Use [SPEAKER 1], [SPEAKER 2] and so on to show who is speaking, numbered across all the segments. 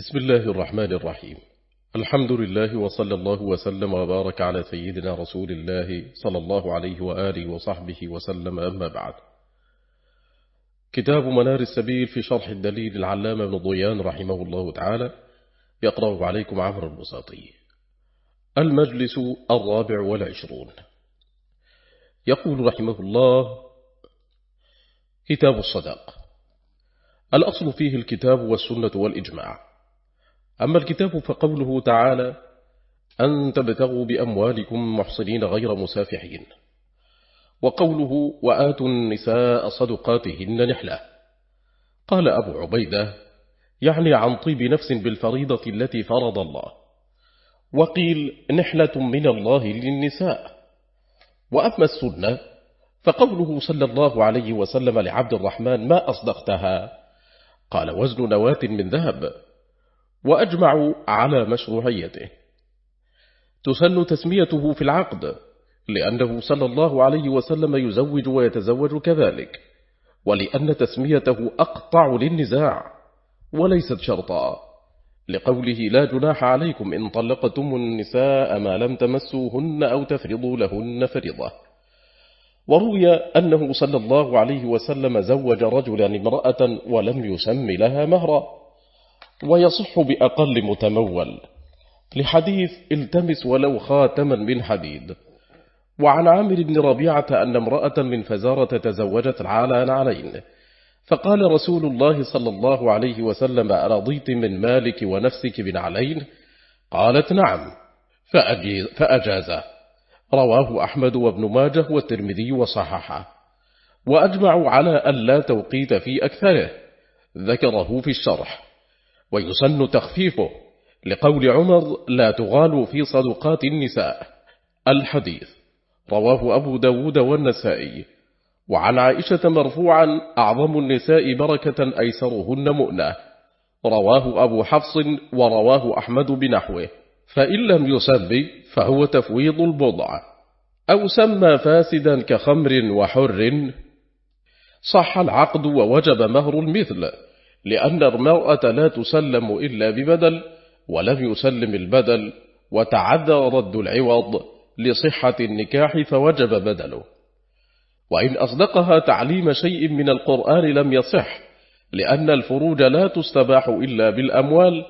[SPEAKER 1] بسم الله الرحمن الرحيم. الحمد لله وصلى الله وسلم وبارك على سيدنا رسول الله صلى الله عليه وآله وصحبه وسلم أما بعد. كتاب منار السبيل في شرح الدليل العلامة بن ضيان رحمه الله تعالى. يقرأ عليكم عمر البساطي المجلس الرابع والعشرون. يقول رحمه الله كتاب الصداق الأصل فيه الكتاب والسنة والإجماع. أما الكتاب فقوله تعالى أن تبتغوا بأموالكم محصنين غير مسافحين. وقوله وآتوا النساء صدقاتهن نحلة. قال أبو عبيدة يعني عن طيب نفس بالفريضة التي فرض الله. وقيل نحلة من الله للنساء. وأما السنة فقوله صلى الله عليه وسلم لعبد الرحمن ما أصدقتها؟ قال وزن نواة من ذهب. وأجمعوا على مشروعيته. تسن تسميته في العقد لأنه صلى الله عليه وسلم يزوج ويتزوج كذلك ولأن تسميته أقطع للنزاع وليست شرطا. لقوله لا جناح عليكم إن طلقتم النساء ما لم تمسوهن أو تفرضوا لهن فرضة وروي أنه صلى الله عليه وسلم زوج رجلا امرأة ولم يسم لها مهرا. ويصح بأقل متمول. لحديث التمس ولو خاتما من حديد. وعن عامر بن ربيعة أن امرأة من فزارة تزوجت على نعلين فقال رسول الله صلى الله عليه وسلم أرضيت من مالك ونفسك بنعلين قالت نعم فأجاز رواه أحمد وابن ماجه والترمذي وصححه. وأجمعوا أن ألا توقيت في أكثره. ذكره في الشرح. ويسن تخفيفه لقول عمر لا تغالوا في صدقات النساء. الحديث رواه أبو داود والنسائي. وعن عائشة مرفوعا أعظم النساء بركة أيسرهن مؤنة. رواه أبو حفص ورواه أحمد بنحوه. فإن لم يسمي فهو تفويض البضع. أو سمى فاسدا كخمر وحر. صح العقد ووجب مهر المثل. لأن المرأة لا تسلم إلا ببدل ولم يسلم البدل وتعدى رد العوض لصحة النكاح فوجب بدله. وإن أصدقها تعليم شيء من القرآن لم يصح لأن الفروج لا تستباح إلا بالأموال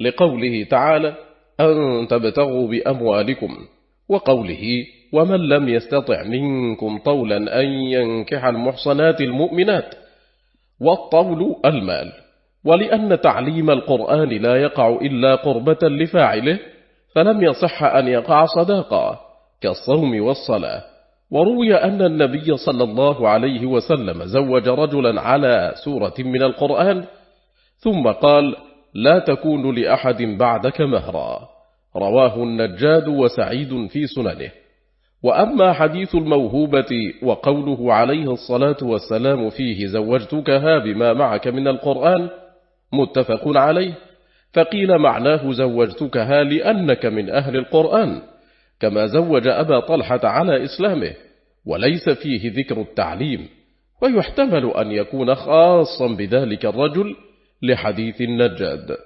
[SPEAKER 1] لقوله تعالى أن تبتغوا بأموالكم وقوله ومن لم يستطع منكم طولا أن ينكح المحصنات المؤمنات. والطول المال. ولأن تعليم القرآن لا يقع إلا قربة لفاعله فلم يصح أن يقع صداقا كالصوم والصلاة. وروي أن النبي صلى الله عليه وسلم زوج رجلا على سورة من القرآن ثم قال لا تكون لأحد بعدك مهرا. رواه النجاد وسعيد في سننه. وأما حديث الموهوبة وقوله عليه الصلاة والسلام فيه زوجتكها بما معك من القرآن متفق عليه فقيل معناه زوجتكها لأنك من أهل القرآن كما زوج أبا طلحة على إسلامه وليس فيه ذكر التعليم ويحتمل أن يكون خاصا بذلك الرجل لحديث النجاد.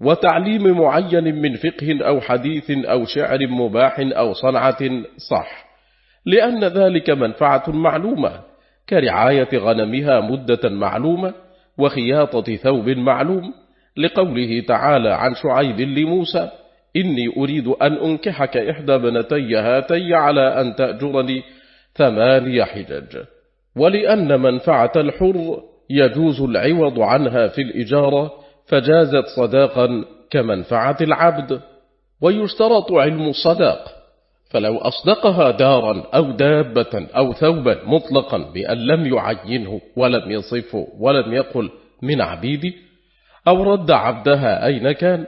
[SPEAKER 1] وتعليم معين من فقه أو حديث أو شعر مباح أو صنعة صح لأن ذلك منفعة معلومة كرعاية غنمها مدة معلومة وخياطة ثوب معلوم لقوله تعالى عن شعيب لموسى إني أريد أن أنكحك إحدى بنتي هاتي على أن تأجرني ثماني حجج. ولأن منفعة الحر يجوز العوض عنها في الإجارة فجازت صداقا كمنفعة العبد ويشترط علم الصداق. فلو أصدقها دارا أو دابة أو ثوبا مطلقا بأن لم يعينه ولم يصفه ولم يقل من عبيدي أو رد عبدها أين كان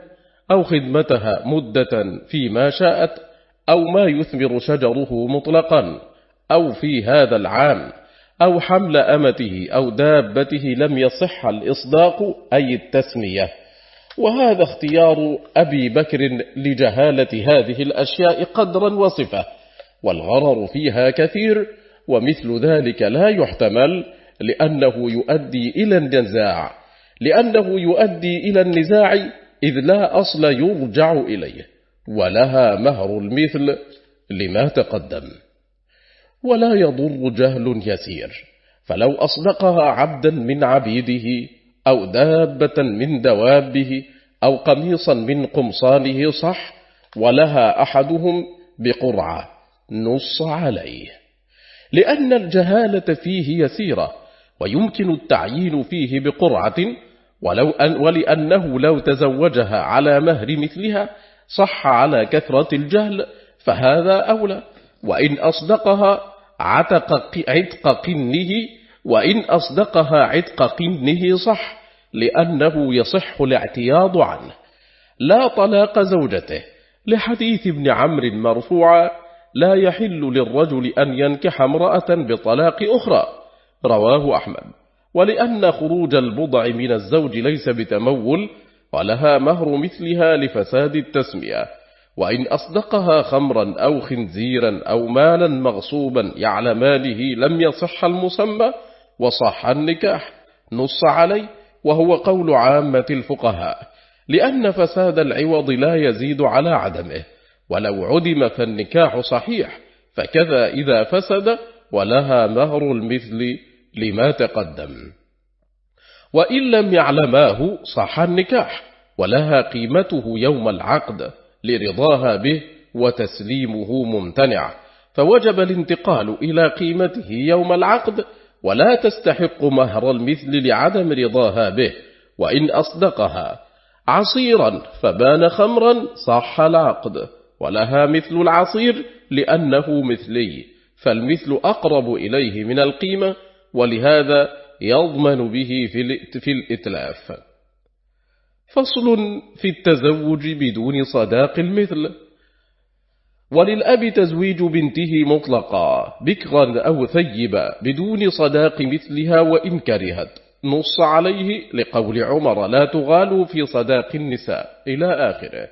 [SPEAKER 1] أو خدمتها مدة فيما شاءت أو ما يثمر شجره مطلقا أو في هذا العام أو حمل أمته أو دابته لم يصح الإصداق أي التسمية. وهذا اختيار أبي بكر لجهالة هذه الأشياء قدرا وصفة. والغرر فيها كثير ومثل ذلك لا يحتمل لأنه يؤدي إلى النزاع لأنه يؤدي إلى النزاع إذ لا أصل يرجع إليه. ولها مهر المثل لما تقدم. ولا يضر جهل يسير. فلو أصدقها عبدا من عبيده أو دابة من دوابه أو قميصا من قمصانه صح ولها أحدهم بقرعة نص عليه. لأن الجهالة فيه يسيرة ويمكن التعيين فيه بقرعة ولو أن ولأنه لو تزوجها على مهر مثلها صح على كثرة الجهل فهذا أولى. وإن أصدقها عتق عتق قنه وإن أصدقها عتق قنه صح لأنه يصح الاعتياض عنه. لا طلاق زوجته. لحديث ابن عمرو مرفوعا لا يحل للرجل أن ينكح امرأة بطلاق أخرى. رواه أحمد. ولأن خروج البضع من الزوج ليس بتمول ولها مهر مثلها لفساد التسمية. وإن أصدقها خمرا أو خنزيرا أو مالا مغصوبا يعلمانه لم يصح المسمى وصح النكاح نص عليه وهو قول عامة الفقهاء لأن فساد العوض لا يزيد على عدمه ولو عدم فالنكاح صحيح فكذا إذا فسد ولها مهر المثل لما تقدم. وإن لم يعلماه صح النكاح ولها قيمته يوم العقد لرضاها به وتسليمه ممتنع. فوجب الانتقال إلى قيمته يوم العقد ولا تستحق مهر المثل لعدم رضاها به وإن أصدقها. عصيرا فبان خمرا صح العقد ولها مثل العصير لأنه مثلي فالمثل أقرب إليه من القيمة ولهذا يضمن به في الإتلاف. فصل في التزوج بدون صداق المثل. وللأب تزويج بنته مطلقا بكرا أو ثيبا بدون صداق مثلها وإن كرهت. نص عليه لقول عمر لا تغالوا في صداق النساء إلى آخره.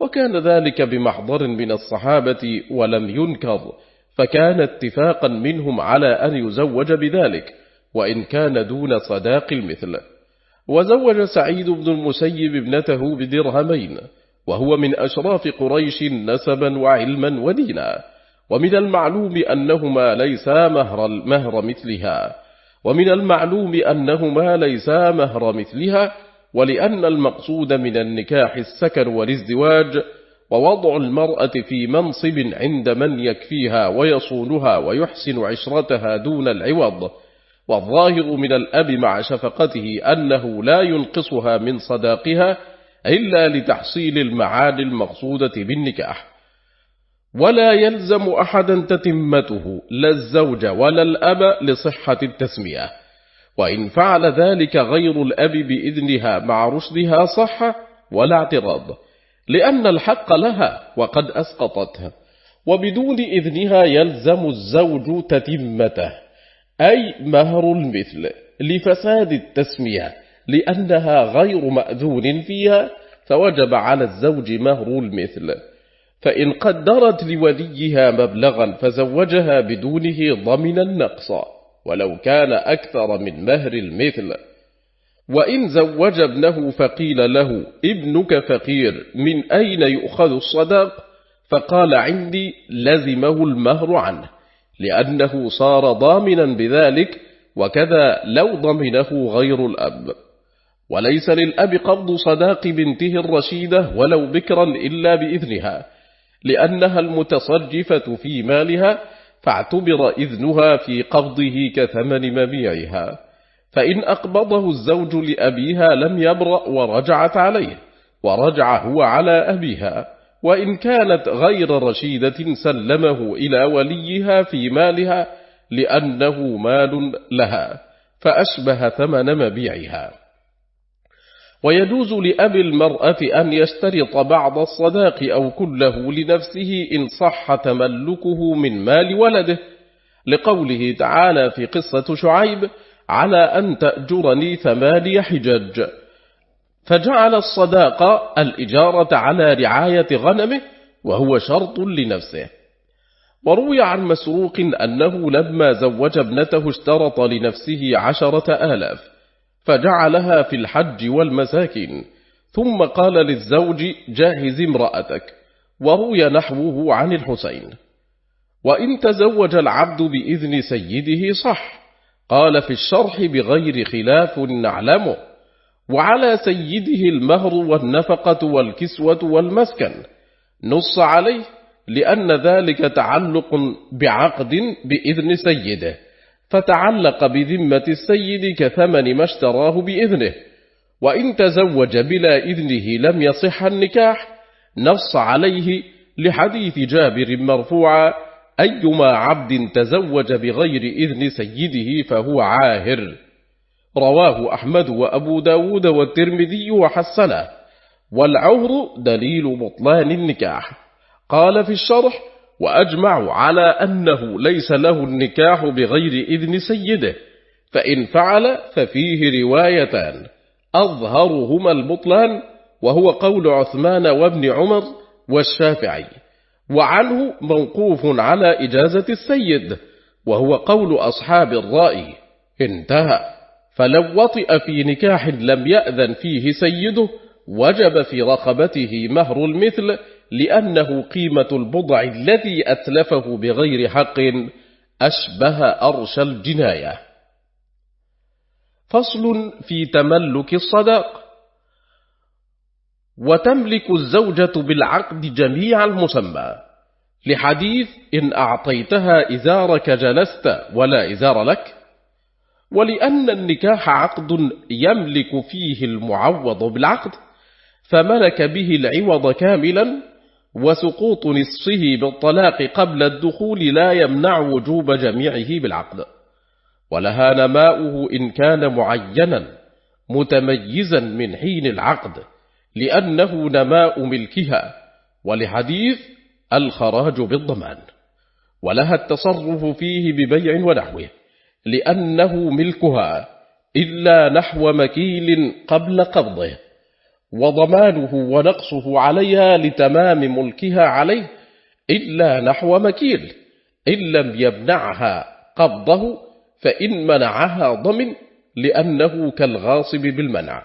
[SPEAKER 1] وكان ذلك بمحضر من الصحابة ولم ينكر فكان اتفاقا منهم على أن يزوج بذلك وإن كان دون صداق المثل. وزوج سعيد بن المسيب ابنته بدرهمين وهو من أشراف قريش نسبا وعلما ودينا ومن المعلوم أنهما ليسا مهر, مهر مثلها ومن المعلوم أنهما ليسا مهر مثلها ولأن المقصود من النكاح السكن والازدواج ووضع المرأة في منصب عند من يكفيها ويصونها ويحسن عشرتها دون العوض. والظاهر من الأب مع شفقته أنه لا ينقصها من صداقها إلا لتحصيل المعاد المقصودة بالنكاح. ولا يلزم أحدا تتمته لا الزوج ولا الأب لصحة التسمية. وإن فعل ذلك غير الأب بإذنها مع رشدها صح ولا اعتراض لأن الحق لها وقد أسقطتها وبدون إذنها يلزم الزوج تتمته. أي مهر المثل لفساد التسمية لأنها غير مأذون فيها فوجب على الزوج مهر المثل. فإن قدرت لوليها مبلغا فزوجها بدونه ضمن النقص ولو كان أكثر من مهر المثل. وإن زوج ابنه فقيل له ابنك فقير من أين يؤخذ الصداق؟ فقال عندي لزمه المهر عنه. لأنه صار ضامنا بذلك وكذا لو ضمنه غير الأب. وليس للأب قبض صداق بنته الرشيدة ولو بكرا إلا بإذنها لأنها المتصرفة في مالها فاعتبر إذنها في قبضه كثمن مبيعها. فإن أقبضه الزوج لأبيها لم يبرأ ورجعت عليه ورجع هو على أبيها. وإن كانت غير رشيدة سلمه إلى وليها في مالها لأنه مال لها فأشبه ثمن مبيعها. ويجوز لأب المرأة أن يشترط بعض الصداق أو كله لنفسه إن صح تملكه من مال ولده. لقوله تعالى في قصة شعيب على أن تأجرني ثماني حجج فجعل الصداق الإجارة على رعاية غنمه وهو شرط لنفسه. وروي عن مسروق أنه لما زوج ابنته اشترط لنفسه عشرة آلاف فجعلها في الحج والمساكن ثم قال للزوج جاهز امرأتك. وروي نحوه عن الحسين وإن تزوج العبد بإذن سيده صح. قال في الشرح بغير خلاف نعلمه. وعلى سيده المهر والنفقة والكسوة والمسكن. نص عليه لأن ذلك تعلق بعقد بإذن سيده فتعلق بذمة السيد كثمن ما اشتراه بإذنه. وإن تزوج بلا إذنه لم يصح النكاح. نص عليه لحديث جابر مرفوعا أيما عبد تزوج بغير إذن سيده فهو عاهر. رواه أحمد وأبو داود والترمذي وحسنه. والعهر دليل بطلان النكاح. قال في الشرح وأجمع على أنه ليس له النكاح بغير إذن سيده فإن فعل ففيه روايتان. أظهرهما البطلان وهو قول عثمان وابن عمر والشافعي. وعنه موقوف على إجازة السيد وهو قول أصحاب الرأي. انتهى. فلو وطئ في نكاح لم يأذن فيه سيده وجب في رقبته مهر المثل لأنه قيمة البضع الذي أتلفه بغير حق أشبه أرش الجناية. فصل في تملك الصداق وتملك الزوجة بالعقد جميع المسمى. لحديث إن أعطيتها إزارك جلست ولا إزار لك. ولأن النكاح عقد يملك فيه المعوض بالعقد فملك به العوض كاملا وسقوط نصفه بالطلاق قبل الدخول لا يمنع وجوب جميعه بالعقد. ولها نماؤه إن كان معينا متميزا من حين العقد لأنه نماء ملكها ولحديث الخراج بالضمان. ولها التصرف فيه ببيع ونحوه. لأنه ملكها إلا نحو مكيل قبل قبضه وضمانه ونقصه عليها لتمام ملكها عليه إلا نحو مكيل إن لم يمنعها قبضه فإن منعها ضمن لأنه كالغاصب بالمنع.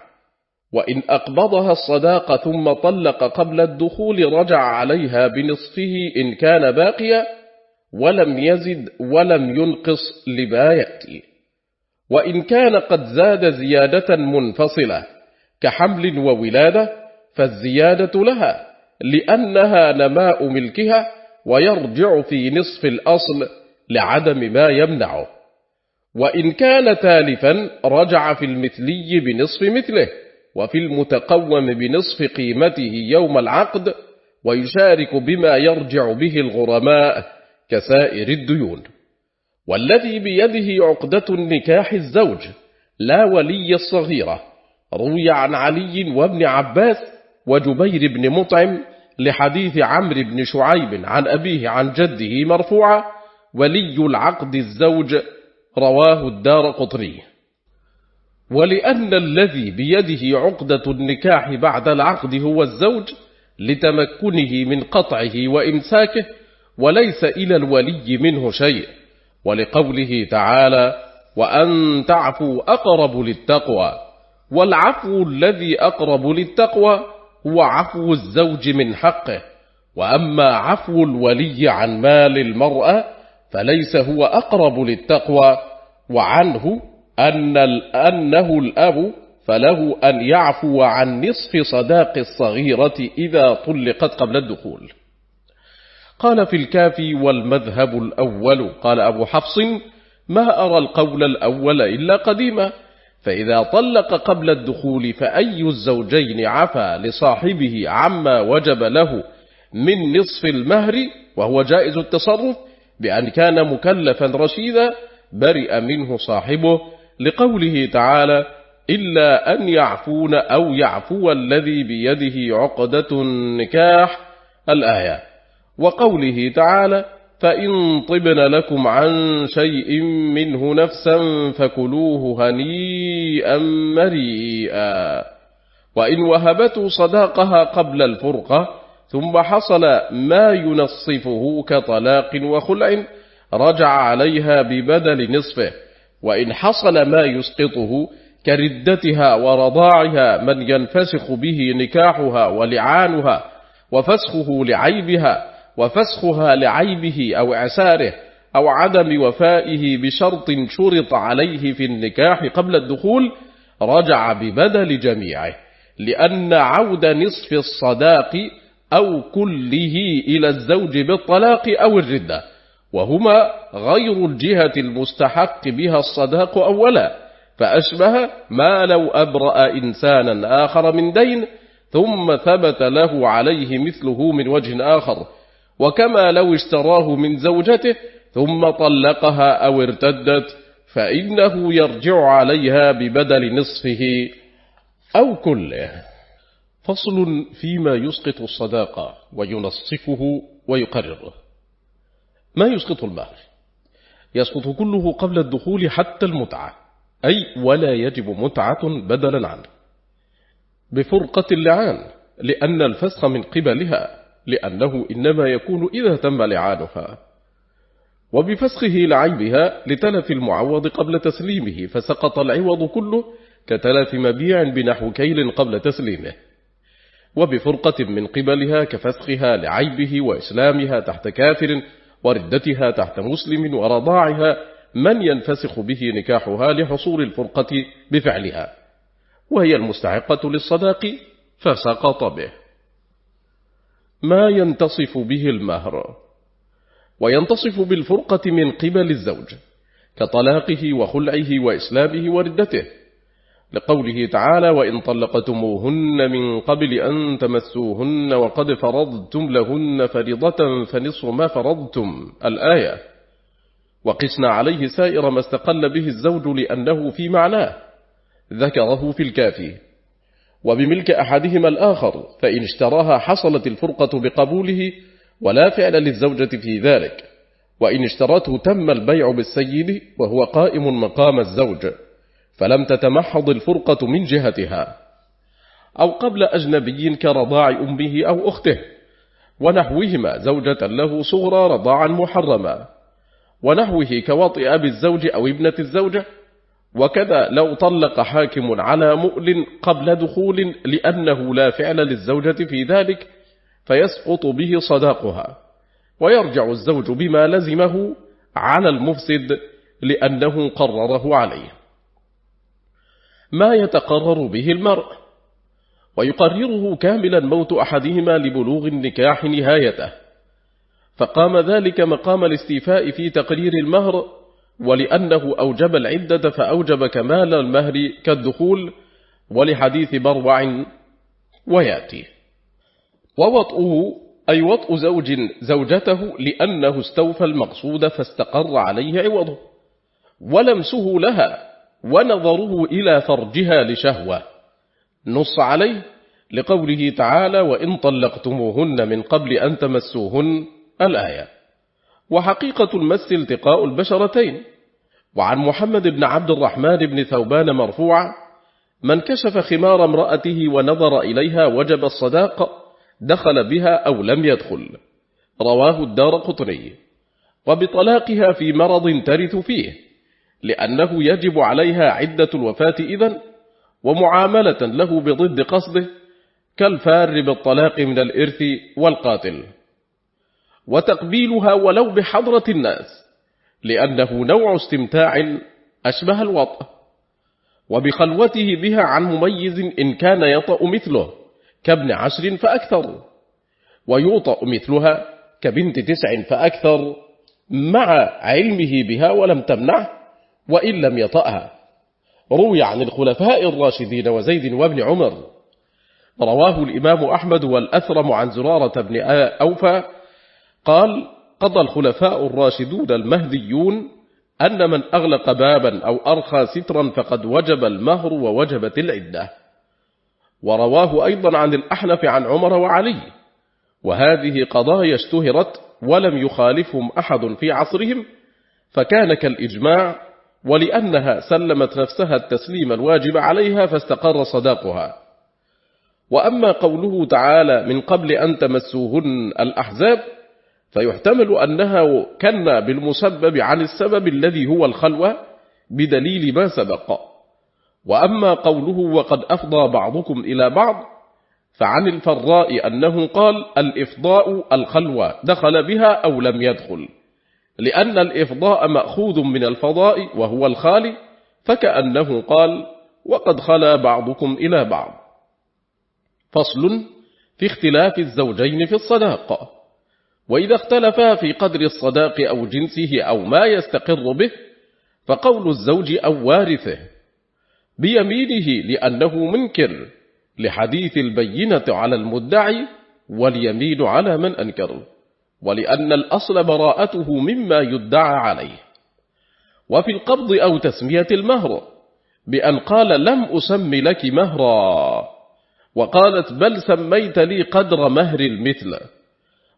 [SPEAKER 1] وإن أقبضها الصداق ثم طلق قبل الدخول رجع عليها بنصفه إن كان باقيا ولم يزد ولم ينقص لما يأتي. وإن كان قد زاد زيادة منفصلة كحمل وولادة فالزيادة لها لأنها نماء ملكها ويرجع في نصف الأصل لعدم ما يمنعه. وإن كان تالفا رجع في المثلي بنصف مثله وفي المتقوم بنصف قيمته يوم العقد ويشارك بما يرجع به الغرماء كسائر الديون. والذي بيده عقدة النكاح الزوج لا ولي الصغيرة روي عن علي وابن عباس وجبير بن مطعم لحديث عمرو بن شعيب عن أبيه عن جده مرفوعا ولي العقد الزوج رواه الدار قطري. ولأن الذي بيده عقدة النكاح بعد العقد هو الزوج لتمكنه من قطعه وإمساكه وليس إلى الولي منه شيء. ولقوله تعالى وأن تعفوا أقرب للتقوى والعفو الذي أقرب للتقوى هو عفو الزوج من حقه. وأما عفو الولي عن مال المرأة فليس هو أقرب للتقوى. وعنه أن أنه الأب فله أن يعفو عن نصف صداق الصغيرة إذا طلقت قبل الدخول. قال في الكافي والمذهب الأول قال أبو حفص ما أرى القول الأول إلا قديما فإذا طلق قبل الدخول فأي الزوجين عفى لصاحبه عما وجب له من نصف المهر وهو جائز التصرف بأن كان مكلفا رشيدا برئ منه صاحبه لقوله تعالى إلا أن يعفون أو يعفو الذي بيده عقدة النكاح. الآية. وقوله تعالى فإن طبن لكم عن شيء منه نفسا فكلوه هنيئا مريئا. وإن وهبته صداقها قبل الفرقة ثم حصل ما ينصفه كطلاق وخلع رجع عليها ببدل نصفه. وإن حصل ما يسقطه كردتها ورضاعها من ينفسخ به نكاحها ولعانها وفسخه لعيبها وفسخها لعيبه أو عساره أو عدم وفائه بشرط شرط عليه في النكاح قبل الدخول رجع ببدل جميعه لأن عود نصف الصداق أو كله إلى الزوج بالطلاق أو الردة وهما غير الجهة المستحق بها الصداق أولا فأشبه ما لو أبرأ إنسانا آخر من دين ثم ثبت له عليه مثله من وجه آخر. وكما لو اشتراه من زوجته ثم طلقها أو ارتدت فإنه يرجع عليها ببدل نصفه أو كله. فصل فيما يسقط الصداقة وينصفه ويقرره. ما يسقط المهر يسقط كله قبل الدخول حتى المتعة أي ولا يجب متعة بدلا عنه. بفرقة اللعان لأن الفسخ من قبلها لأنه إنما يكون إذا تم لعانها. وبفسخه لعيبها لتلف المعوض قبل تسليمه فسقط العوض كله كتلف مبيع بنحو كيل قبل تسليمه. وبفرقة من قبلها كفسخها لعيبه وإسلامها تحت كافر وردتها تحت مسلم ورضاعها من ينفسخ به نكاحها لحصول الفرقة بفعلها. وهي المستحقة للصداق فسقط به. ما ينتصف به المهر وينتصف بالفرقة من قبل الزوج كطلاقه وخلعه وإسلامه وردته لقوله تعالى وإن طلقتموهن من قبل أن تمسوهن وقد فرضتم لهن فرضة فنصف ما فرضتم الآية. وقسنا عليه سائر ما استقل به الزوج لأنه في معناه ذكره في الكافي. وبملك أحدهما الآخر فإن اشتراها حصلت الفرقة بقبوله ولا فعل للزوجة في ذلك. وإن اشترته تم البيع بالسيد وهو قائم مقام الزوج فلم تتمحض الفرقة من جهتها. أو قبل أجنبي كرضاع أمه أو أخته ونحوهما زوجة له صغرى رضاعا محرما ونحوه كوطئ أبي الزوج أو ابنة الزوجة وكذا لو طلق حاكم على مؤل قبل دخول لأنه لا فعل للزوجة في ذلك فيسقط به صداقها. ويرجع الزوج بما لزمه على المفسد لأنه قرره عليه. ما يتقرر به المرء. ويقرره كاملا موت أحدهما لبلوغ النكاح نهايته. فقام ذلك مقام الاستيفاء في تقرير المهر ولأنه أوجب العدة فأوجب كمال المهر كالدخول ولحديث بروع ويأتي. ووطئه أي وطء زوج زوجته لأنه استوفى المقصود فاستقر عليه عوضه. ولمسه لها ونظره إلى فرجها لشهوة. نص عليه لقوله تعالى وإن طلقتموهن من قبل أن تمسوهن الآية. وحقيقة المس التقاء البشرتين. وعن محمد بن عبد الرحمن بن ثوبان مرفوعا من كشف خمار امرأته ونظر إليها وجب الصداق دخل بها أو لم يدخل. رواه الدار قطني. وبطلاقها في مرض ترث فيه لأنه يجب عليها عدة الوفاة إذن ومعاملة له بضد قصده كالفار بالطلاق من الإرث والقاتل. وتقبيلها ولو بحضرة الناس لأنه نوع استمتاع أشبه الوطء وبخلوته بها عن مميز إن كان يطأ مثله كابن عشر فأكثر ويوطأ مثلها كبنت تسع فأكثر مع علمه بها ولم تمنعه وإن لم يطأها. روي عن الخلفاء الراشدين وزيد وابن عمر. رواه الإمام أحمد والأثرم عن زرارة بن أوفى قال قضى الخلفاء الراشدون المهديون أن من أغلق بابا أو أرخى سترا فقد وجب المهر ووجبت العدة. ورواه أيضا عن الأحنف عن عمر وعلي. وهذه قضايا اشتهرت ولم يخالفهم أحد في عصرهم فكان كالإجماع ولأنها سلمت نفسها التسليم الواجب عليها فاستقر صداقها. وأما قوله تعالى من قبل أن تمسوهن الأحزاب فيحتمل أنها كنا بالمسبب عن السبب الذي هو الخلوة بدليل ما سبق. وأما قوله وقد أفضى بعضكم إلى بعض فعن الفراء أنه قال الإفضاء الخلوة دخل بها أو لم يدخل. لأن الإفضاء مأخوذ من الفضاء وهو الخالي فكأنه قال وقد خلا بعضكم إلى بعض. فصل في اختلاف الزوجين في الصداق. وإذا اختلفا في قدر الصداق أو جنسه أو ما يستقر به فقول الزوج أو وارثه بيمينه لأنه منكر لحديث البينة على المدعي واليمين على من أنكر ولأن الأصل براءته مما يدعى عليه. وفي القبض أو تسمية المهر بأن قال لم أسم لك مهرا وقالت بل سميت لي قدر مهر المثل.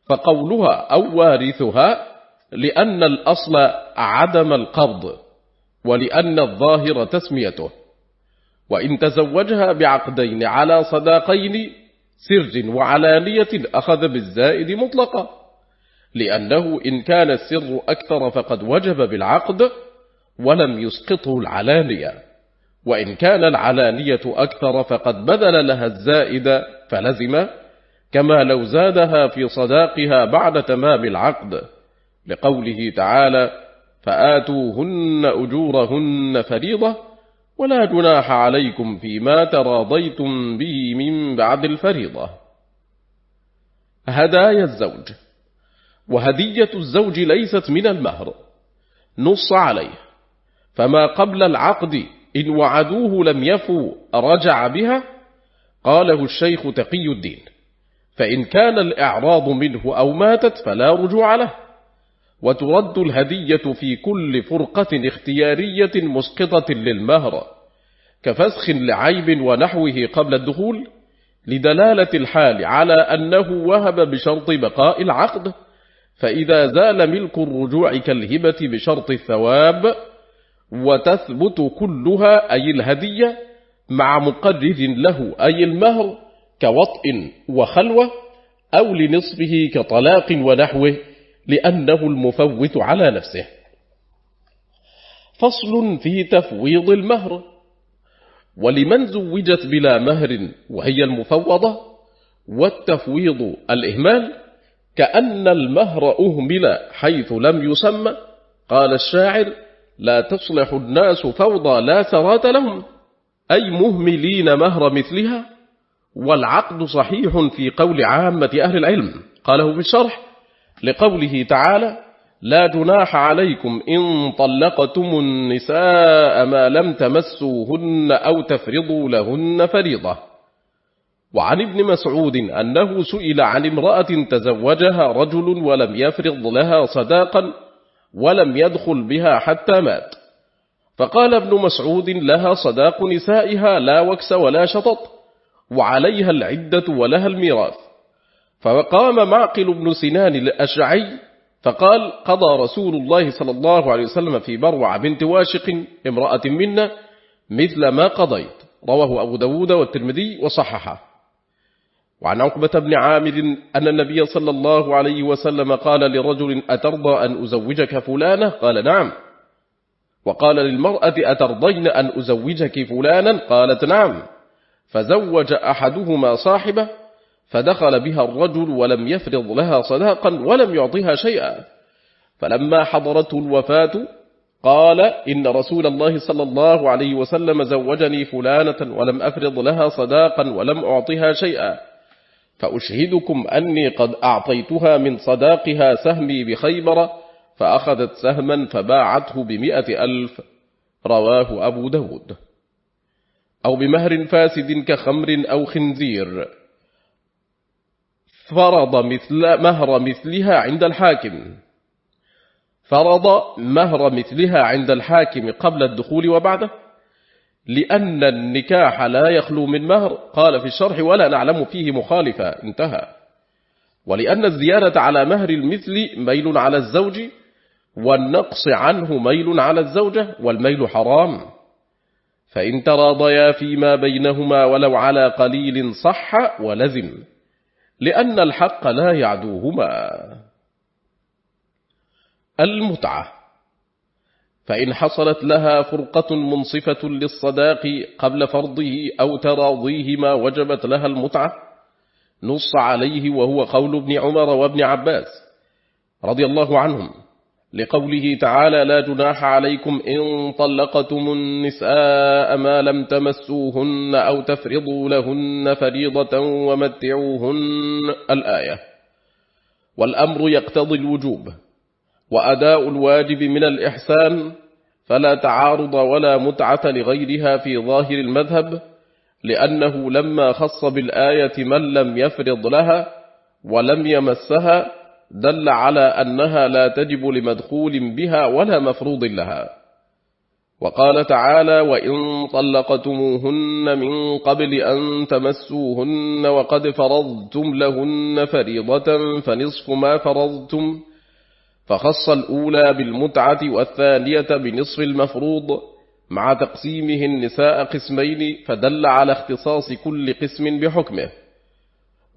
[SPEAKER 1] فقولها أو وارثها لأن الأصل عدم القبض ولأن الظاهر تسميته. وإن تزوجها بعقدين على صداقين سر وعلانية أخذ بالزائد مطلقا. لأنه إن كان السر أكثر فقد وجب بالعقد ولم يسقطه العلانية. وإن كان العلانية أكثر فقد بذل لها الزائد فلزم كما لو زادها في صداقها بعد تمام العقد. لقوله تعالى فآتوهن أجورهن فريضة ولا جناح عليكم فيما تراضيتم به من بعد الفريضة. هدايا الزوج. وهدية الزوج ليست من المهر. نص عليه. فما قبل العقد إن وعدوه لم يفوا رجع بها قاله الشيخ تقي الدين. فإن كان الإعراض منه أو ماتت فلا رجوع له. وترد الهدية في كل فرقة اختيارية مسقطة للمهر كفسخ لعيب ونحوه قبل الدخول لدلالة الحال على أنه وهب بشرط بقاء العقد. فإذا زال ملك الرجوع كالهبة بشرط الثواب وتثبت كلها أي الهدية مع مقرر له أي المهر. كوطء وخلوة أو لنصفه كطلاق ونحوه لأنه المفوت على نفسه. فصل في تفويض المهر. ولمن زوجت بلا مهر وهي المفوضة؟ والتفويض الإهمال كأن المهر أهمل حيث لم يسمى. قال الشاعر لا تصلح الناس فوضى لا سرات لهم. أي مهملين مهر مثلها؟ والعقد صحيح في قول عامة أهل العلم. قاله في الشرح لقوله تعالى لا جناح عليكم إن طلقتم النساء ما لم تمسوهن أو تفرضوا لهن فريضة. وعن ابن مسعود أنه سئل عن امرأة تزوجها رجل ولم يفرض لها صداقا ولم يدخل بها حتى مات. فقال ابن مسعود لها صداق نسائها لا وكس ولا شطط. وعليها العدة ولها الميراث. فقام معقل بن سنان الأشعي فقال قضى رسول الله صلى الله عليه وسلم في بروع بنت واشق امرأة منا مثل ما قضيت رواه أبو داود والترمذي وصححه. وعن عقبة بن عامر أن النبي صلى الله عليه وسلم قال لرجل أترضى أن أزوجك فلانة؟ قال نعم وقال للمرأة أترضين أن أزوجك فلانا؟ قالت نعم فزوج أحدهما صاحبه فدخل بها الرجل ولم يفرض لها صداقا ولم يعطيها شيئا. فلما حضرته الوفاة قال إن رسول الله صلى الله عليه وسلم زوجني فلانة ولم أفرض لها صداقا ولم أعطيها شيئا. فأشهدكم أني قد أعطيتها من صداقها سهمي بخيبر فأخذت سهما فباعته بمئة ألف. رواه أبو داود. أو بمهر فاسد كخمر أو خنزير. فرض مثل مهر مثلها عند الحاكم. فرض مهر مثلها عند الحاكم قبل الدخول وبعده. لأن النكاح لا يخلو من مهر. قال في الشرح ولا نعلم فيه مخالفة. انتهى. ولأن الزيادة على مهر المثل ميل على الزوج والنقص عنه ميل على الزوجة والميل حرام. فإن تراضيا فيما بينهما ولو على قليل صح ولزم لأن الحق لا يعدوهما. المتعة فإن حصلت لها فرقة منصفة للصداق قبل فرضه أو تراضيه ما وجبت لها المتعة نص عليه وهو قول ابن عمر وابن عباس رضي الله عنهم. لقوله تعالى لا جناح عليكم إن طلقتم النساء ما لم تمسوهن أو تفرضوا لهن فريضة ومتعوهن الآية. والأمر يقتضي الوجوب وأداء الواجب من الإحسان فلا تعارض ولا متعة لغيرها في ظاهر المذهب لأنه لما خص بالآية من لم يفرض لها ولم يمسها دل على أنها لا تجب لمدخول بها ولا مفروض لها. وقال تعالى وإن طلقتموهن من قبل أن تمسوهن وقد فرضتم لهن فريضة فنصف ما فرضتم فخص الأولى بالمتعة والثانية بنصف المفروض مع تقسيمه النساء قسمين فدل على اختصاص كل قسم بحكمه.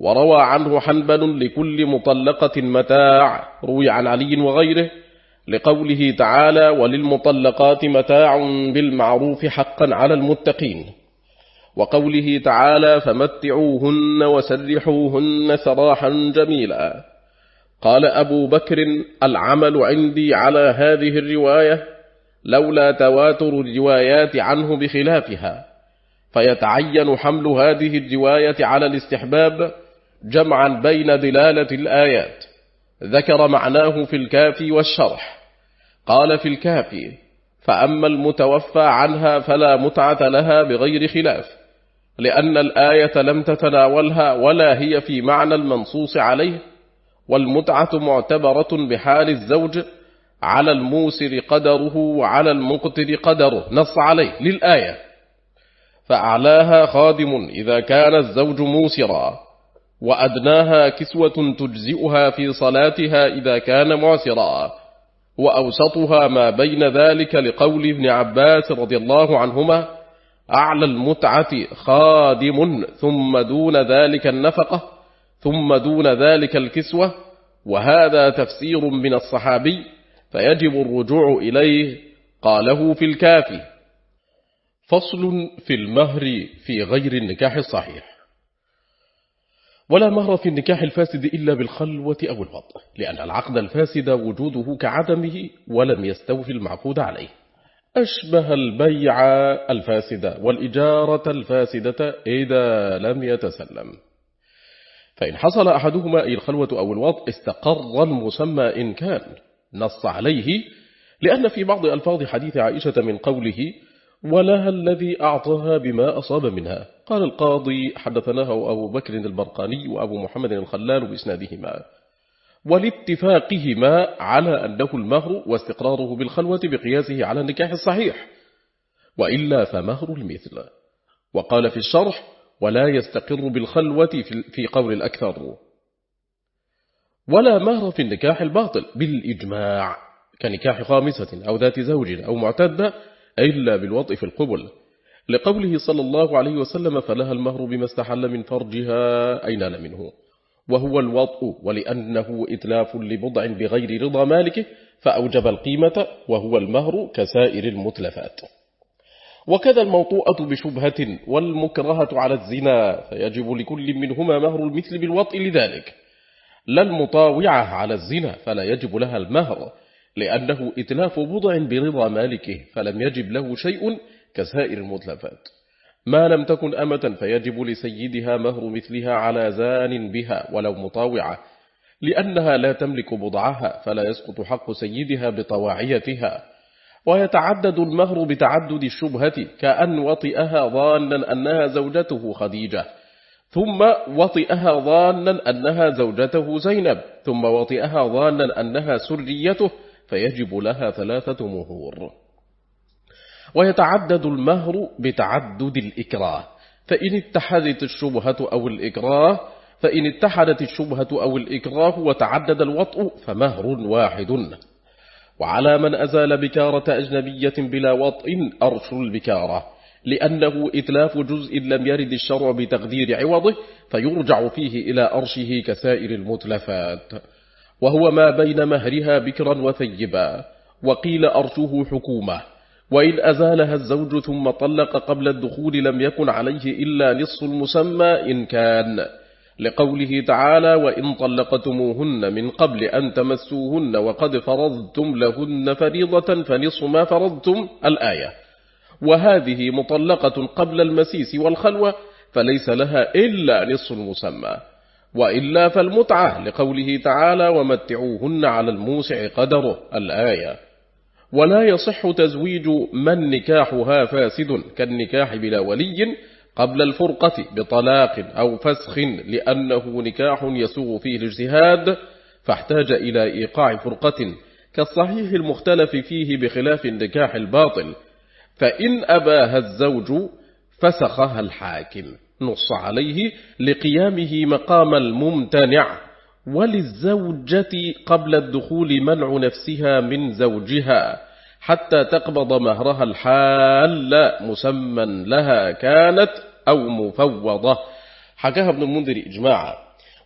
[SPEAKER 1] وروى عنه حنبل لكل مطلقة متاع روي عن علي وغيره لقوله تعالى وللمطلقات متاع بالمعروف حقا على المتقين وقوله تعالى فمتعوهن وسرحوهن سراحا جميلا قال أبو بكر العمل عندي على هذه الرواية لولا تواتر الروايات عنه بخلافها فيتعين حمل هذه الرواية على الاستحباب جمعا بين دلالة الآيات. ذكر معناه في الكافي والشرح. قال في الكافي فأما المتوفى عنها فلا متعة لها بغير خلاف لأن الآية لم تتناولها ولا هي في معنى المنصوص عليه والمتعة معتبرة بحال الزوج على الموسر قدره وعلى المقتر قدره. نص عليه. للآية. فأعلاها خادم إذا كان الزوج موسرا. وأدناها كسوة تجزئها في صلاتها إذا كان معسرا وأوسطها ما بين ذلك لقول ابن عباس رضي الله عنهما أعلى المتعة خادم ثم دون ذلك النفقة ثم دون ذلك الكسوة وهذا تفسير من الصحابي فيجب الرجوع إليه قاله في الكافي. فصل في المهر في غير النكاح الصحيح. ولا مهر في النكاح الفاسد إلا بالخلوة أو الوضع لأن العقد الفاسد وجوده كعدمه ولم يستوفي المعقود عليه. أشبه البيع الفاسد والإجارة الفاسدة إذا لم يتسلم. فإن حصل أحدهما أي الخلوة أو الوضع استقر المسمى إن كان نص عليه لأن في بعض ألفاظ حديث عائشة من قوله ولها الذي أعطاها بما أصاب منها. قال القاضي حدثناه أبو بكر البرقاني وأبو محمد الخلال بإسنادهما. ولاتفاقهما على أنه المهر واستقراره بالخلوة بقياسه على النكاح الصحيح وإلا فمهر المثل. وقال في الشرح ولا يستقر بالخلوة في قول الأكثر. ولا مهر في النكاح الباطل بالإجماع كنكاح خامسة أو ذات زوج أو معتدة إلا بالوطء في القبل. لقوله صلى الله عليه وسلم فلها المهر بما استحل من فرجها أي نال منه وهو الوطء ولأنه إتلاف لبضع بغير رضا مالكه فأوجب القيمة وهو المهر كسائر المتلفات. وكذا الموطوءة بشبهة والمكرهة على الزنا فيجب لكل منهما مهر المثل بالوطء لذلك. لا المطاوعة على الزنا فلا يجب لها المهر لأنه إتلاف بضع برضا مالكه فلم يجب له شيء كسائر المتلفات. ما لم تكن أمة فيجب لسيدها مهر مثلها على زان بها ولو مطاوعة لأنها لا تملك بضعها فلا يسقط حق سيدها بطواعيتها. ويتعدد المهر بتعدد الشبهة كأن وطئها ظانا أنها زوجته خديجة. ثم وطئها ظانا أنها زوجته زينب. ثم وطئها ظانا أنها سريته فيجب لها ثلاثة مهور. ويتعدد المهر بتعدد الإكراه. فإن اتحدت الشبهة أو الإكراه فإن اتحدت الشبهة أو الإكراه وتعدد الوطء فمهر واحد. وعلى من أزال بكارة أجنبية بلا وطء أرش البكارة. لأنه إتلاف جزء لم يرد الشرع بتقدير عوضه فيرجع فيه إلى أرشه كسائر المتلفات. وهو ما بين مهرها بكرا وثيبا وقيل أرشه حكومة وإن أزالها الزوج ثم طلق قبل الدخول لم يكن عليه إلا نصف المسمى إن كان لقوله تعالى وإن طلقتموهن من قبل أن تمسوهن وقد فرضتم لهن فريضة فنصف ما فرضتم الآية وهذه مطلقة قبل المسيس والخلوة فليس لها إلا نصف المسمى. وإلا فالمتعة لقوله تعالى ومتعوهن على الموسع قدره الآية. ولا يصح تزويج من نكاحها فاسد كالنكاح بلا ولي قبل الفرقة بطلاق أو فسخ لأنه نكاح يسوغ فيه الاجتهاد فاحتاج إلى إيقاع فرقة كالصحيح المختلف فيه بخلاف النكاح الباطل فإن أباها الزوج فسخها الحاكم. نص عليه لقيامه مقام الممتنع. وللزوجة قبل الدخول منع نفسها من زوجها حتى تقبض مهرها الحال مسمى لها كانت أو مفوضة. حكاها ابن المنذر إجماعا.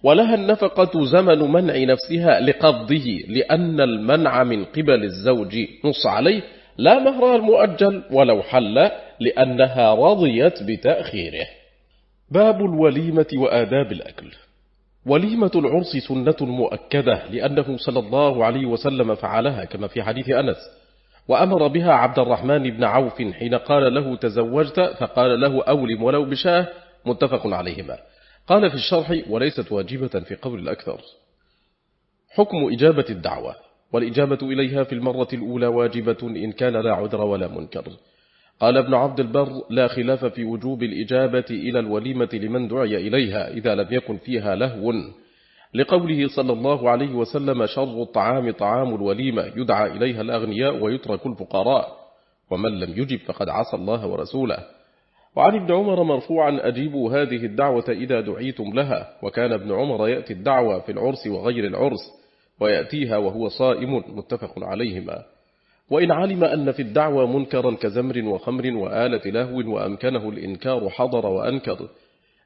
[SPEAKER 1] ولها النفقة زمن منع نفسها لقبضه لأن المنع من قبل الزوج. نص عليه لا مهرها المؤجل ولو حل لأنها رضيت بتأخيره. باب الوليمة وآداب الأكل. وليمة العرس سنة مؤكدة لأنه صلى الله عليه وسلم فعلها كما في حديث أنس. وأمر بها عبد الرحمن بن عوف حين قال له تزوجت فقال له أولم ولو بشاه متفق عليهما. قال في الشرح وليست واجبة في قول الأكثر. حكم إجابة الدعوة. والإجابة إليها في المرة الأولى واجبة إن كان لا عذر ولا منكر. قال ابن عبد البر لا خلاف في وجوب الإجابة إلى الوليمة لمن دعي إليها إذا لم يكن فيها لهو. لقوله صلى الله عليه وسلم شر الطعام طعام الوليمة يدعى إليها الأغنياء ويترك الفقراء. ومن لم يجب فقد عصى الله ورسوله. وعن ابن عمر مرفوعا أجيبوا هذه الدعوة إذا دعيتم لها. وكان ابن عمر يأتي الدعوة في العرس وغير العرس ويأتيها وهو صائم متفق عليهما. وإن علم أن في الدعوة منكرا كزمر وخمر وآلة لهو وأمكنه الإنكار حضر وأنكر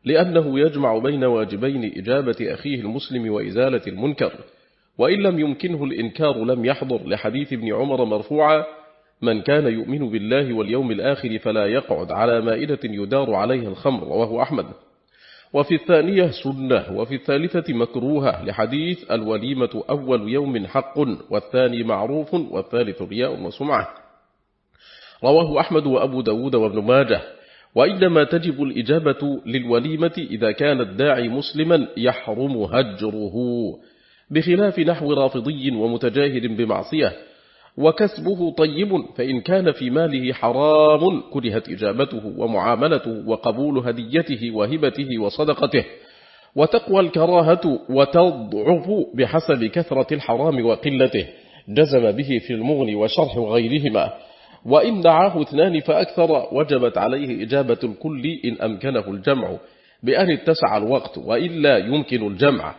[SPEAKER 1] لأنه يجمع بين واجبين إجابة أخيه المسلم وإزالة المنكر وإن لم يمكنه الإنكار لم يحضر لحديث ابن عمر مرفوعا من كان يؤمن بالله واليوم الآخر فلا يقعد على مائدة يدار عليها الخمر وهو أحمد. وفي الثانية سنة وفي الثالثة مكروهة لحديث الوليمة أول يوم حق والثاني معروف والثالث رياء وسمعة. رواه أحمد وأبو داود وابن ماجه. وإنما تجب الإجابة للوليمة إذا كان الداعي مسلما يحرم هجره بخلاف نحو رافضي ومتجاهل بمعصية. وكسبه طيب فإن كان في ماله حرام كرهت إجابته ومعاملته وقبول هديته وهبته وصدقته. وتقوى الكراهة وتضعف بحسب كثرة الحرام وقلته. جزم به في المغني وشرح غيرهما. وإن دعاه اثنان فأكثر وجبت عليه إجابة الكل إن أمكنه الجمع. بأن اتسع الوقت وإلا يمكن الجمع.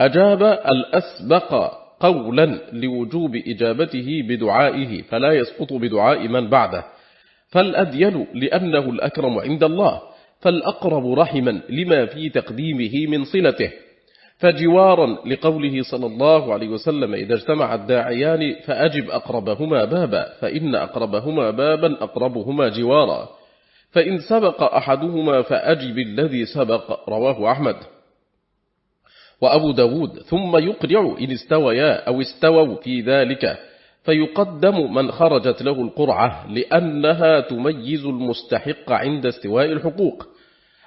[SPEAKER 1] أجاب الأسبق قولا لوجوب إجابته بدعائه فلا يسقط بدعاء من بعده. فالأدين لأنه الأكرم عند الله فالأقرب رحما لما في تقديمه من صلته. فجوارا لقوله صلى الله عليه وسلم إذا اجتمع الداعيان فأجب أقربهما بابا فإن أقربهما بابا أقربهما جوارا. فإن سبق أحدهما فأجب الذي سبق رواه أحمد. وأبو داود ثم يقرع إن استويا أو استووا في ذلك فيقدم من خرجت له القرعة لأنها تميز المستحق عند استواء الحقوق.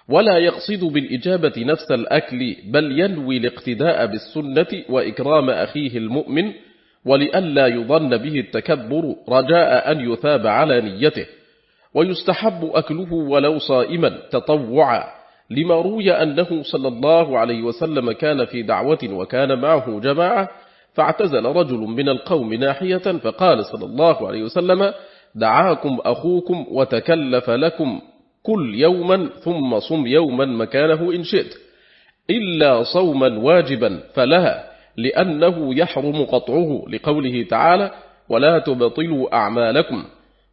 [SPEAKER 1] ولا يقصد بالإجابة نفس الأكل بل ينوي الاقتداء بالسنة وإكرام أخيه المؤمن ولئلا يظن به التكبر رجاء أن يثاب على نيته. ويستحب أكله ولو صائما تطوعا. لما روي أنه صلى الله عليه وسلم كان في دعوة وكان معه جماعة فاعتزل رجل من القوم ناحية فقال صلى الله عليه وسلم دعاكم أخوكم وتكلف لكم كل يوما ثم صم يوما مكانه إن شئت إلا صوما واجبا فلها لأنه يحرم قطعه لقوله تعالى ولا تبطلوا أعمالكم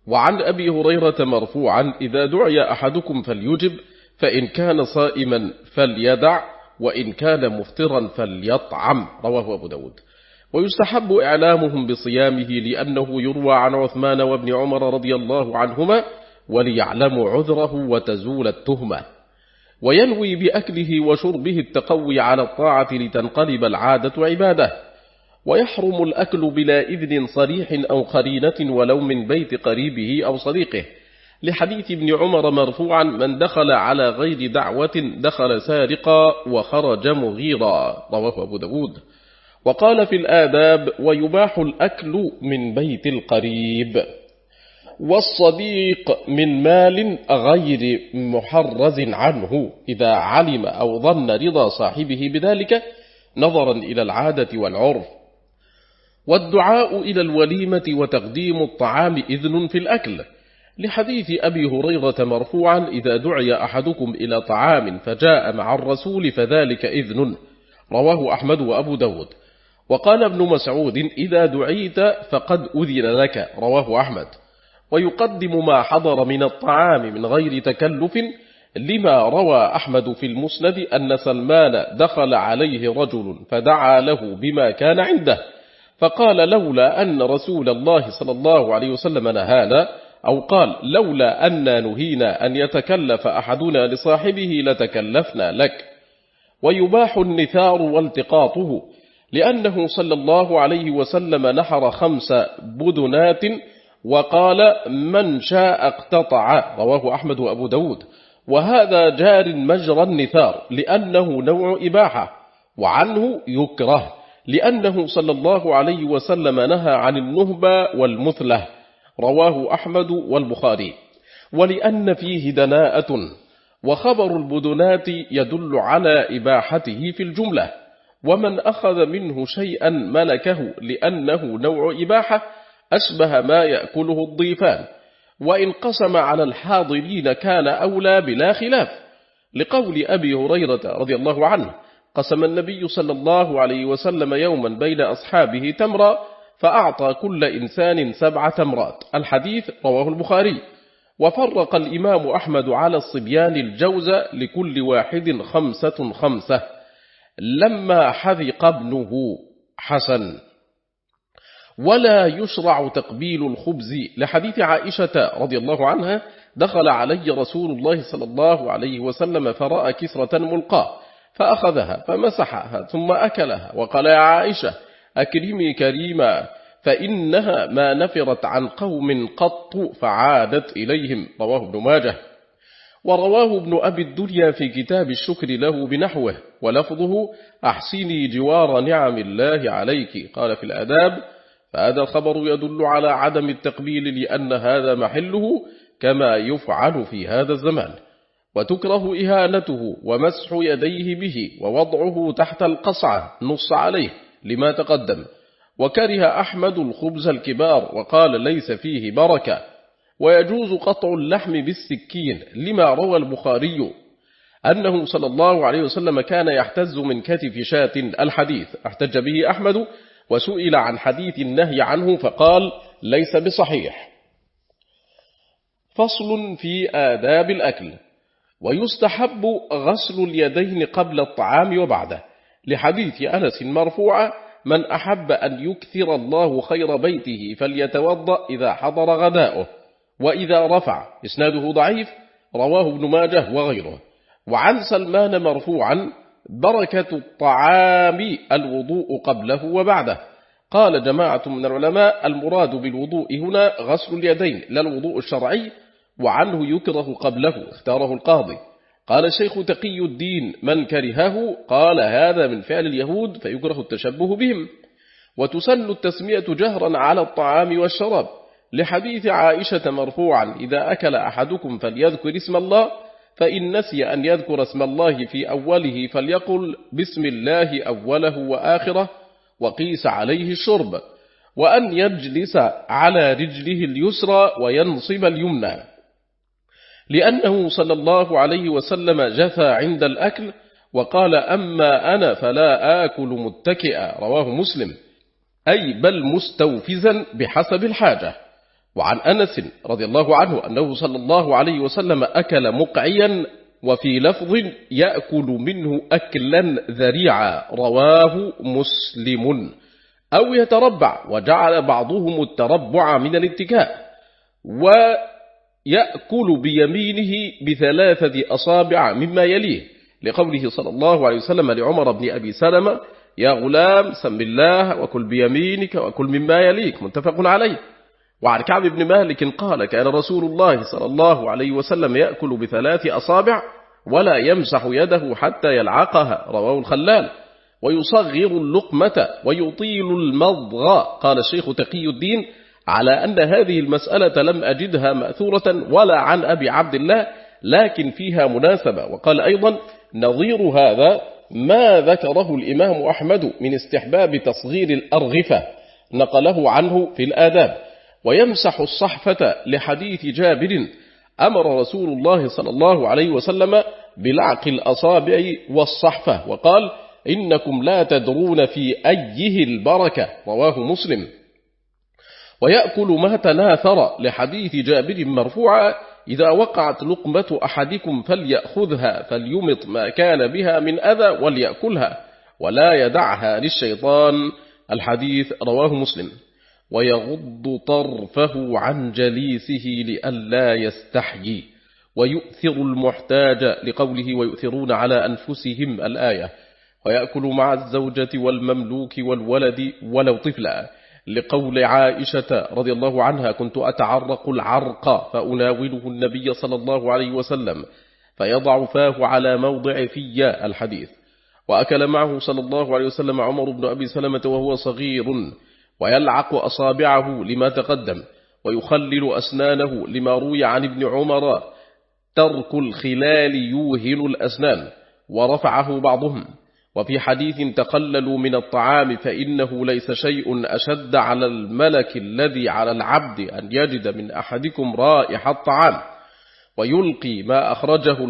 [SPEAKER 1] وعن أبي هريرة مرفوعا إذا دعي أحدكم فليجب فإن كان صائما فليدع وإن كان مفترا فليطعم رواه أبو داود. ويستحب إعلامهم بصيامه لأنه يروى عن عثمان وابن عمر رضي الله عنهما وليعلموا عذره وتزول التهمة. وينوي بأكله وشربه التقوي على الطاعة لتنقلب العادة عباده. ويحرم الأكل بلا إذن صريح أو قرينة ولو من بيت قريبه أو صديقه. لحديث ابن عمر مرفوعا من دخل على غير دعوة دخل سارقا وخرج مغيرا. رواه أبو داود. وقال في الآداب ويباح الأكل من بيت القريب والصديق من مال غير محرز عنه. إذا علم أو ظن رضا صاحبه بذلك نظرا إلى العادة والعرف. والدعاء إلى الوليمة وتقديم الطعام إذن في الأكل. لحديث أبي هريرة مرفوعا إذا دعي أحدكم إلى طعام فجاء مع الرسول فذلك إذن. رواه أحمد وأبو داود. وقال ابن مسعود إذا دعيت فقد أذن لك رواه أحمد. ويقدم ما حضر من الطعام من غير تكلف لما روى أحمد في المسند أن سلمان دخل عليه رجل فدعا له بما كان عنده. فقال لولا أن رسول الله صلى الله عليه وسلم نهانا أو قال لولا أن نهينا أن يتكلف أحدنا لصاحبه لتكلفنا لك. ويباح النثار والتقاطه لأنه صلى الله عليه وسلم نحر خمس بدنات وقال من شاء اقتطع رواه أحمد وأبو داود. وهذا جار مجرى النثار لأنه نوع إباحة وعنه يكره لأنه صلى الله عليه وسلم نهى عن النهبة والمثلة. رواه أحمد والبخاري. ولأن فيه دناءة وخبر البدنات يدل على إباحته في الجملة ومن أخذ منه شيئا ملكه لأنه نوع إباحة أشبه ما يأكله الضيفان وإن قسم على الحاضرين كان أولى بلا خلاف. لقول أبي هريرة رضي الله عنه قسم النبي صلى الله عليه وسلم يوما بين أصحابه تمرا فأعطى كل إنسان سبع تمرات الحديث رواه البخاري. وفرق الإمام أحمد على الصبيان الجوز لكل واحد خمسة خمسة. لما حذق ابنه حسن. ولا يشرع تقبيل الخبز. لحديث عائشة رضي الله عنها دخل علي رسول الله صلى الله عليه وسلم فرأى كسرة ملقاة فأخذها فمسحها ثم أكلها وقال يا عائشة أكرمي كريما فإنها ما نفرت عن قوم قط فعادت إليهم رواه ابن ماجه. ورواه ابن أبي الدنيا في كتاب الشكر له بنحوه ولفظه أحسني جوار نعم الله عليك. قال في الأداب فهذا الخبر يدل على عدم التقبيل لأن هذا محله كما يفعل في هذا الزمان. وتكره إهانته ومسح يديه به ووضعه تحت القصعة نص عليه. لما تقدم. وكره أحمد الخبز الكبار وقال ليس فيه بركة. ويجوز قطع اللحم بالسكين لما روى البخاري. أنه صلى الله عليه وسلم كان يحتز من كتف شاة الحديث. احتج به أحمد وسئل عن حديث النهي عنه فقال ليس بصحيح. فصل في آداب الأكل. ويستحب غسل اليدين قبل الطعام وبعده. لحديث أنس مرفوع من أحب أن يكثر الله خير بيته فليتوضأ إذا حضر غداؤه وإذا رفع. إسناده ضعيف رواه ابن ماجه وغيره. وعن سلمان مرفوعا بركة الطعام الوضوء قبله وبعده. قال جماعة من العلماء المراد بالوضوء هنا غسل اليدين لا الوضوء الشرعي وعنه يكره قبله. اختاره القاضي. قال الشيخ تقي الدين من كرهه؟ قال هذا من فعل اليهود فيكره التشبه بهم. وتسن التسمية جهرا على الطعام والشراب. لحديث عائشة مرفوعا إذا أكل أحدكم فليذكر اسم الله فإن نسي أن يذكر اسم الله في أوله فليقل بسم الله أوله وآخره وقيس عليه الشرب. وأن يجلس على رجله اليسرى وينصب اليمنى. لأنه صلى الله عليه وسلم جثى عند الأكل وقال أما أنا فلا آكل متكئا رواه مسلم. أي بل مستوفزا بحسب الحاجة. وعن أنس رضي الله عنه أنه صلى الله عليه وسلم أكل مقعيا وفي لفظ يأكل منه أكلا ذريعا رواه مسلم. أو يتربع وجعل بعضهم التربع من الاتكاء. ويأكل بيمينه بثلاثة أصابع مما يليه. لقوله صلى الله عليه وسلم لعمر بن أبي سلمة يا غلام سم الله وكل بيمينك وكل مما يليك. متفق عليه. وعن كعب بن مالك قال كان رسول الله صلى الله عليه وسلم يأكل بثلاث أصابع ولا يمسح يده حتى يلعقها. رواه الخلال. ويصغر اللقمة ويطيل المضغ. قال الشيخ تقي الدين على أن هذه المسألة لم أجدها مأثورة ولا عن أبي عبد الله لكن فيها مناسبة. وقال أيضا نظير هذا ما ذكره الإمام أحمد من استحباب تصغير الأرغفة نقله عنه في الآداب. ويمسح الصحفة لحديث جابر أمر رسول الله صلى الله عليه وسلم بلعق الأصابع والصحفة وقال إنكم لا تدرون في أيه البركة. رواه مسلم. ويأكل ما تناثر لحديث جابر مرفوعا إذا وقعت لقمة أحدكم فليأخذها فليمط ما كان بها من أذى وليأكلها ولا يدعها للشيطان. الحديث رواه مسلم. ويغض طرفه عن جليسه لئلا يستحيي ويؤثر المحتاج لقوله ويؤثرون على أنفسهم الآية ويأكل مع الزوجة والمملوك والولد ولو طفلا. لقول عائشة رضي الله عنها كنت أتعرق العرق فأناوله النبي صلى الله عليه وسلم فيضع فاه على موضع في الحديث. وأكل معه صلى الله عليه وسلم عمر بن أبي سلمة وهو صغير ويلعق أصابعه لما تقدم ويخلل أسنانه لما روي عن ابن عمر ترك الخلال يوهن الأسنان ورفعه بعضهم. وفي حديث تقللوا من الطعام فإنه ليس شيء أشد على الملك الذي على العبد أن يجد من أحدكم رائحة الطعام ويلقي ما أخرجه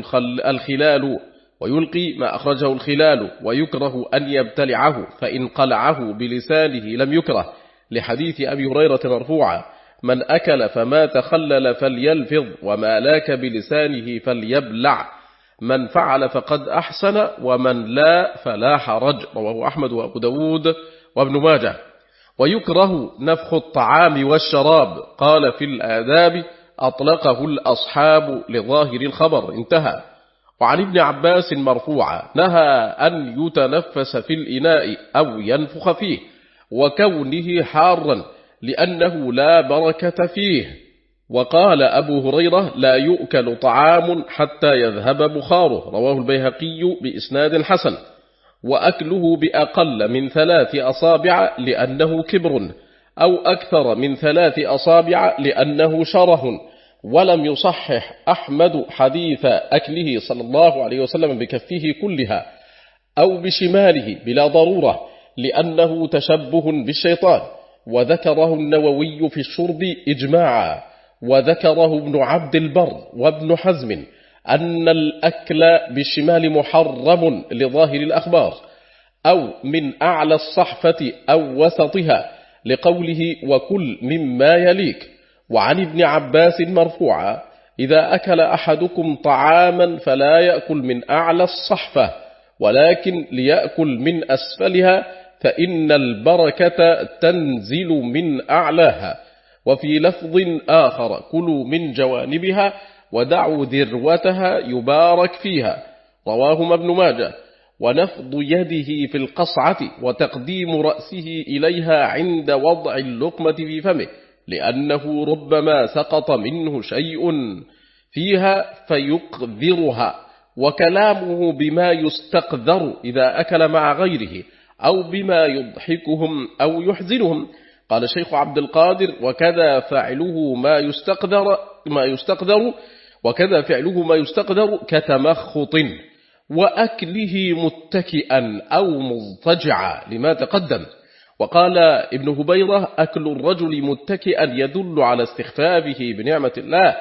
[SPEAKER 1] الخلال ويلقي ما أخرجه الخلال ويكره أن يبتلعه فإن قلعه بلسانه لم يكره. لحديث أبي هريرة مرفوعا من أكل فما تخلل فليلفظ وما لاك بلسانه فليبلع. من فعل فقد أحسن ومن لا فلا حرج رواه أحمد وأبو داود وابن ماجه. ويكره نفخ الطعام والشراب. قال في الآداب أطلقه الأصحاب لظاهر الخبر. انتهى. وعن ابن عباس مرفوعا نهى أن يتنفس في الإناء أو ينفخ فيه وكونه حارا لأنه لا بركة فيه. وقال أبو هريرة لا يؤكل طعام حتى يذهب بخاره. رواه البيهقي بإسناد حسن. وأكله بأقل من ثلاث أصابع لأنه كبر أو أكثر من ثلاث أصابع لأنه شره. ولم يصحح أحمد حديث أكله صلى الله عليه وسلم بكفه كلها أو بشماله بلا ضرورة لأنه تشبه بالشيطان. وذكره النووي في الشرب إجماعا. وذكره ابن عبد البر وابن حزم أن الأكل بالشمال محرم لظاهر الأخبار أو من أعلى الصحفة أو وسطها لقوله وكل مما يليك. وعن ابن عباس مرفوعا إذا أكل أحدكم طعاما فلا يأكل من أعلى الصحفة ولكن ليأكل من أسفلها فإن البركة تنزل من أعلاها. وفي لفظ آخر كلوا من جوانبها ودعوا ذروتها يبارك فيها. رواهما ابن ماجه. ونفض يده في القصعة وتقديم رأسه إليها عند وضع اللقمة في فمه لأنه ربما سقط منه شيء فيها فيقذرها وكلامه بما يستقذر إذا أكل مع غيره أو بما يضحكهم أو يحزنهم. قال الشيخ عبد القادر وكذا فعله ما يستقدر ما يستقدر وكذا فعله ما يستقدر كتمخط وأكله متكئا أو مضطجعا لما تقدم. وقال ابن هبيرة أكل الرجل متكئا يدل على استخفافه بنعمة الله.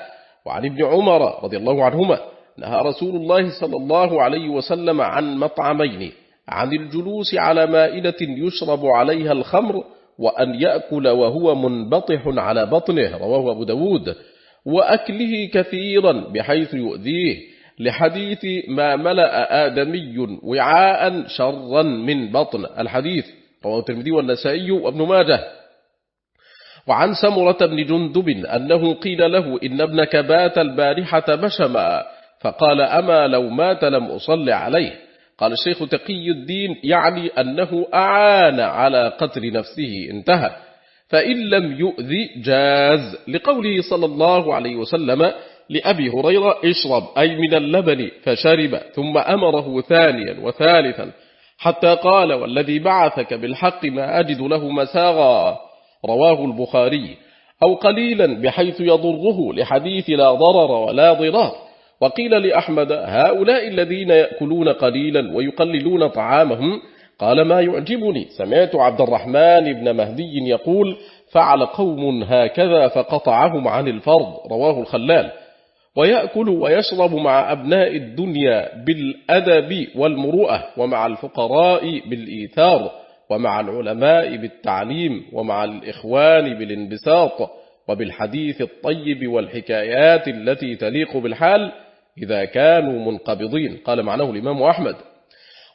[SPEAKER 1] وعن ابن عمر رضي الله عنهما نهى رسول الله صلى الله عليه وسلم عن مطعمين عن الجلوس على مائدة يشرب عليها الخمر وأن يأكل وهو منبطح على بطنه رواه أبو داود. وأكله كثيرا بحيث يؤذيه. لحديث ما ملأ آدمي وعاء شرا من بطن. الحديث رواه الترمذي والنسائي وابن ماجه. وعن سمرة بن جندب أنه قيل له إن ابنك بات البارحة بشما فقال أما لو مات لم أصلي عليه. قال الشيخ تقي الدين يعني أنه أعان على قتل نفسه انتهى. فإن لم يؤذي جاز لقوله صلى الله عليه وسلم لأبي هريرة اشرب أي من اللبن فشرب ثم أمره ثانيا وثالثا حتى قال والذي بعثك بالحق ما أجد له مساغا. رواه البخاري. أو قليلا بحيث يضره لحديث لا ضرر ولا ضرار. وقيل لأحمد هؤلاء الذين يأكلون قليلا ويقللون طعامهم قال ما يعجبني. سمعت عبد الرحمن بن مهدي يقول فعل قوم هكذا فقطعهم عن الفرض. رواه الخلال. ويأكل ويشرب مع أبناء الدنيا بالأدب والمروءة ومع الفقراء بالإيثار ومع العلماء بالتعليم ومع الإخوان بالانبساط وبالحديث الطيب والحكايات التي تليق بالحال إذا كانوا منقبضين. قال معناه الإمام أحمد.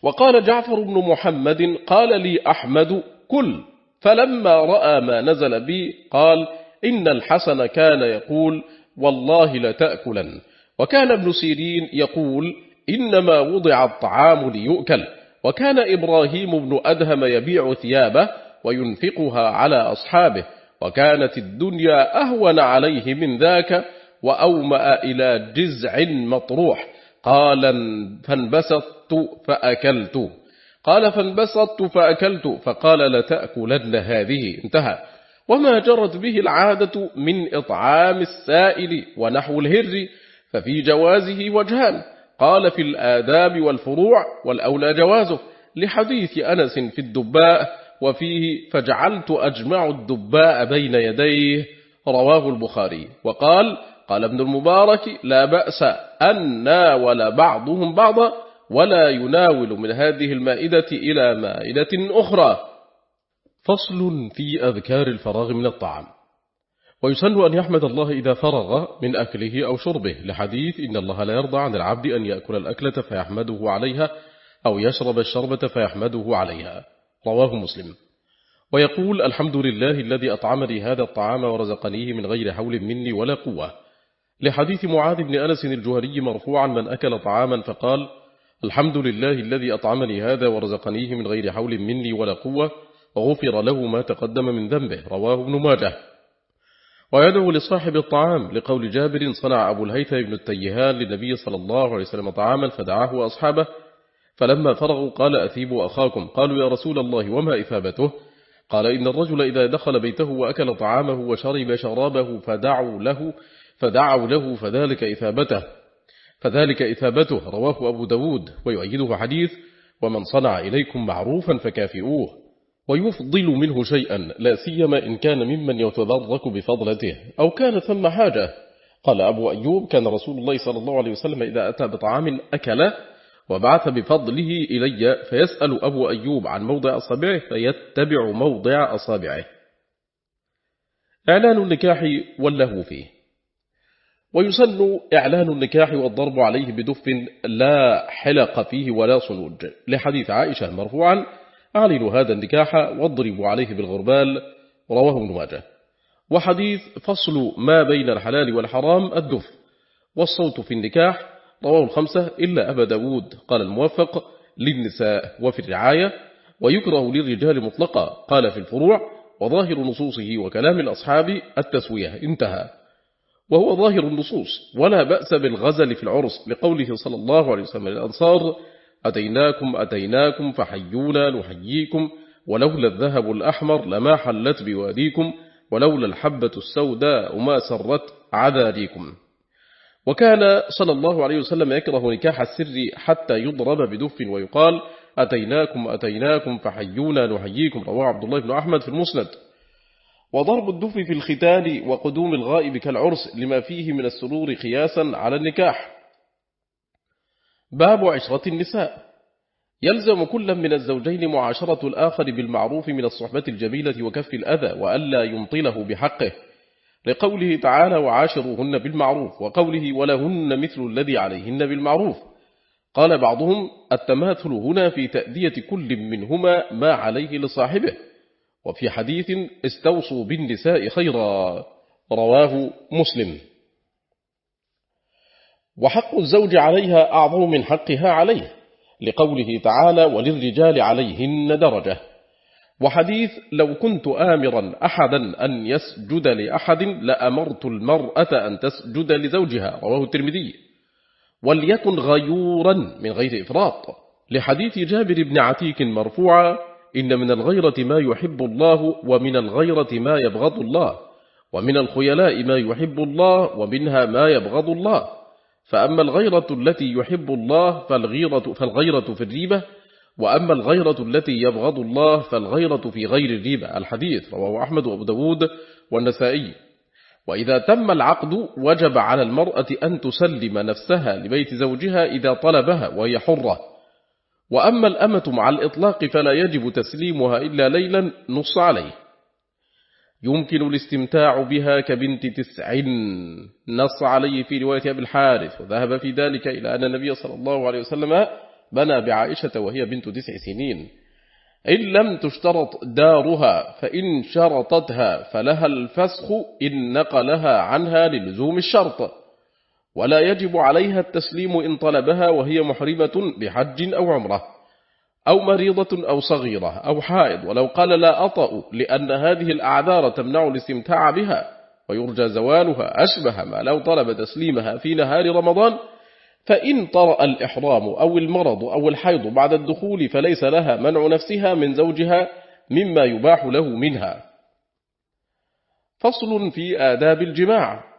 [SPEAKER 1] وقال جعفر بن محمد قال لي أحمد كل فلما رأى ما نزل بي قال إن الحسن كان يقول والله لتأكلن. وكان ابن سيرين يقول إنما وضع الطعام ليؤكل. وكان إبراهيم بن أدهم يبيع ثيابه وينفقها على أصحابه. وكانت الدنيا أهون عليه من ذاك وأومأ إلى جزع مطروح. قال فانبسطت فأكلت. قال فانبسطت فأكلت. فقال لتأكلن هذه. انتهى. وما جرت به العادة من إطعام السائل ونحو الهر ففي جوازه وجهان. قال في الآداب والفروع والأولى جوازه. لحديث أنس في الدباء وفيه فجعلت أجمع الدباء بين يديه. رواه البخاري. وقال قال ابن المبارك لا بأس أن ناول بعضهم بعضا ولا يناول من هذه المائدة إلى مائدة أخرى. فصل في أذكار الفراغ من الطعام. ويسن أن يحمد الله إذا فرغ من أكله أو شربه. لحديث إن الله لا يرضى عن العبد أن يأكل الأكلة فيحمده عليها أو يشرب الشربة فيحمده عليها. رواه مسلم. ويقول الحمد لله الذي أطعمني هذا الطعام ورزقنيه من غير حول مني ولا قوة. لحديث معاذ بن أنس الجهري مرفوعا من أكل طعاما فقال الحمد لله الذي أطعمني هذا ورزقنيه من غير حول مني ولا قوة غفر له ما تقدم من ذنبه رواه ابن ماجه. ويدعو لصاحب الطعام لقول جابر صنع أبو الهيثم بن التيهان للنبي صلى الله عليه وسلم طعاما فدعاه وأصحابه فلما فرغوا قال أثيبوا أخاكم. قالوا يا رسول الله وما إثابته؟ قال إن الرجل إذا دخل بيته وأكل طعامه وشرب شرابه فدعوا له فدعوا له فذلك إثابته فذلك إثابته رواه أبو داود ويؤيده حديث ومن صنع إليكم معروفا فكافئوه ويفضل منه شيئا لا سيما إن كان ممن يتبرك بفضلته أو كان ثم حاجة. قال أبو أيوب كان رسول الله صلى الله عليه وسلم إذا أتى بطعام أكل وبعث بفضله إلي فيسأل أبو أيوب عن موضع أصابعه فيتبع موضع أصابعه. إعلان النكاح والله فيه. ويسن إعلان النكاح والضرب عليه بدف لا حلق فيه ولا صنوج. لحديث عائشة مرفوعا أعلنوا هذا النكاح واضربوا عليه بالغربال. رواه ابن ماجه. وحديث فصل ما بين الحلال والحرام الدف. والصوت في النكاح رواه الخمسة إلا أبا داود. قال الموفق للنساء وفي الرعاية. ويكره للرجال مطلقا. قال في الفروع وظاهر نصوصه وكلام الأصحاب التسوية. انتهى. وهو ظاهر النصوص. ولا بأس بالغزل في العرس لقوله صلى الله عليه وسلم للأنصار أتيناكم أتيناكم فحيونا نحييكم ولولا الذهب الأحمر لما حلت بواديكم ولولا الحبة السوداء ما سرت عذاريكم. وكان صلى الله عليه وسلم يكره نكاح السر حتى يضرب بدف ويقال أتيناكم أتيناكم فحيونا نحييكم. رواه عبد الله بن أحمد في المسند. وضرب الدف في الختان وقدوم الغائب كالعرس لما فيه من السرور قياسا على النكاح. باب عشرة النساء. يلزم كل من الزوجين معاشرة الآخر بالمعروف من الصحبة الجميلة وكف الأذى وألا يمطله بحقه لقوله تعالى وعاشروهن بالمعروف وقوله ولهن مثل الذي عليهن بالمعروف قال بعضهم التماثل هنا في تأدية كل منهما ما عليه لصاحبه وفي حديث استوصوا بالنساء خيرا رواه مسلم. وحق الزوج عليها أعظم من حقها عليه لقوله تعالى وللرجال عليهن درجة وحديث لو كنت آمرا أحدا أن يسجد لأحد لأمرت المرأة أن تسجد لزوجها رواه الترمذي. وليكن غيورا من غير إفراط. لحديث جابر بن عتيك مرفوعا إن من الغيرة ما يحب الله ومن الغيرة ما يبغض الله ومن الخيلاء ما يحب الله ومنها ما يبغض الله. فأما الغيرة التي يحب الله فالغيرة, فالغيرة في الريبة وأما الغيرة التي يبغض الله فالغيرة في غير الريبة. الحديث رواه أحمد وأبو داود والنسائي. وإذا تم العقد وجب على المرأة أن تسلم نفسها لبيت زوجها إذا طلبها وهي حرة. وأما الأمة مع الإطلاق فلا يجب تسليمها إلا ليلا نص عليه. يمكن الاستمتاع بها كبنت تسع. نص عليه في رواية أبي الحارث وذهب في ذلك إلى أن النبي صلى الله عليه وسلم بنى بعائشة وهي بنت تسع سنين. إن لم تشترط دارها فإن شرطتها فلها الفسخ إن نقلها عنها للزوم الشرط. ولا يجب عليها التسليم إن طلبها وهي محرمة بحج أو عمرة أو مريضة أو صغيرة أو حائض. ولو قال لا أطأ لأن هذه الأعذار تمنع الاستمتاع بها ويرجى زوالها أشبه ما لو طلب تسليمها في نهار رمضان فإن طرأ الإحرام أو المرض أو الحيض بعد الدخول فليس لها منع نفسها من زوجها مما يباح له منها. فصل في آداب الجماع.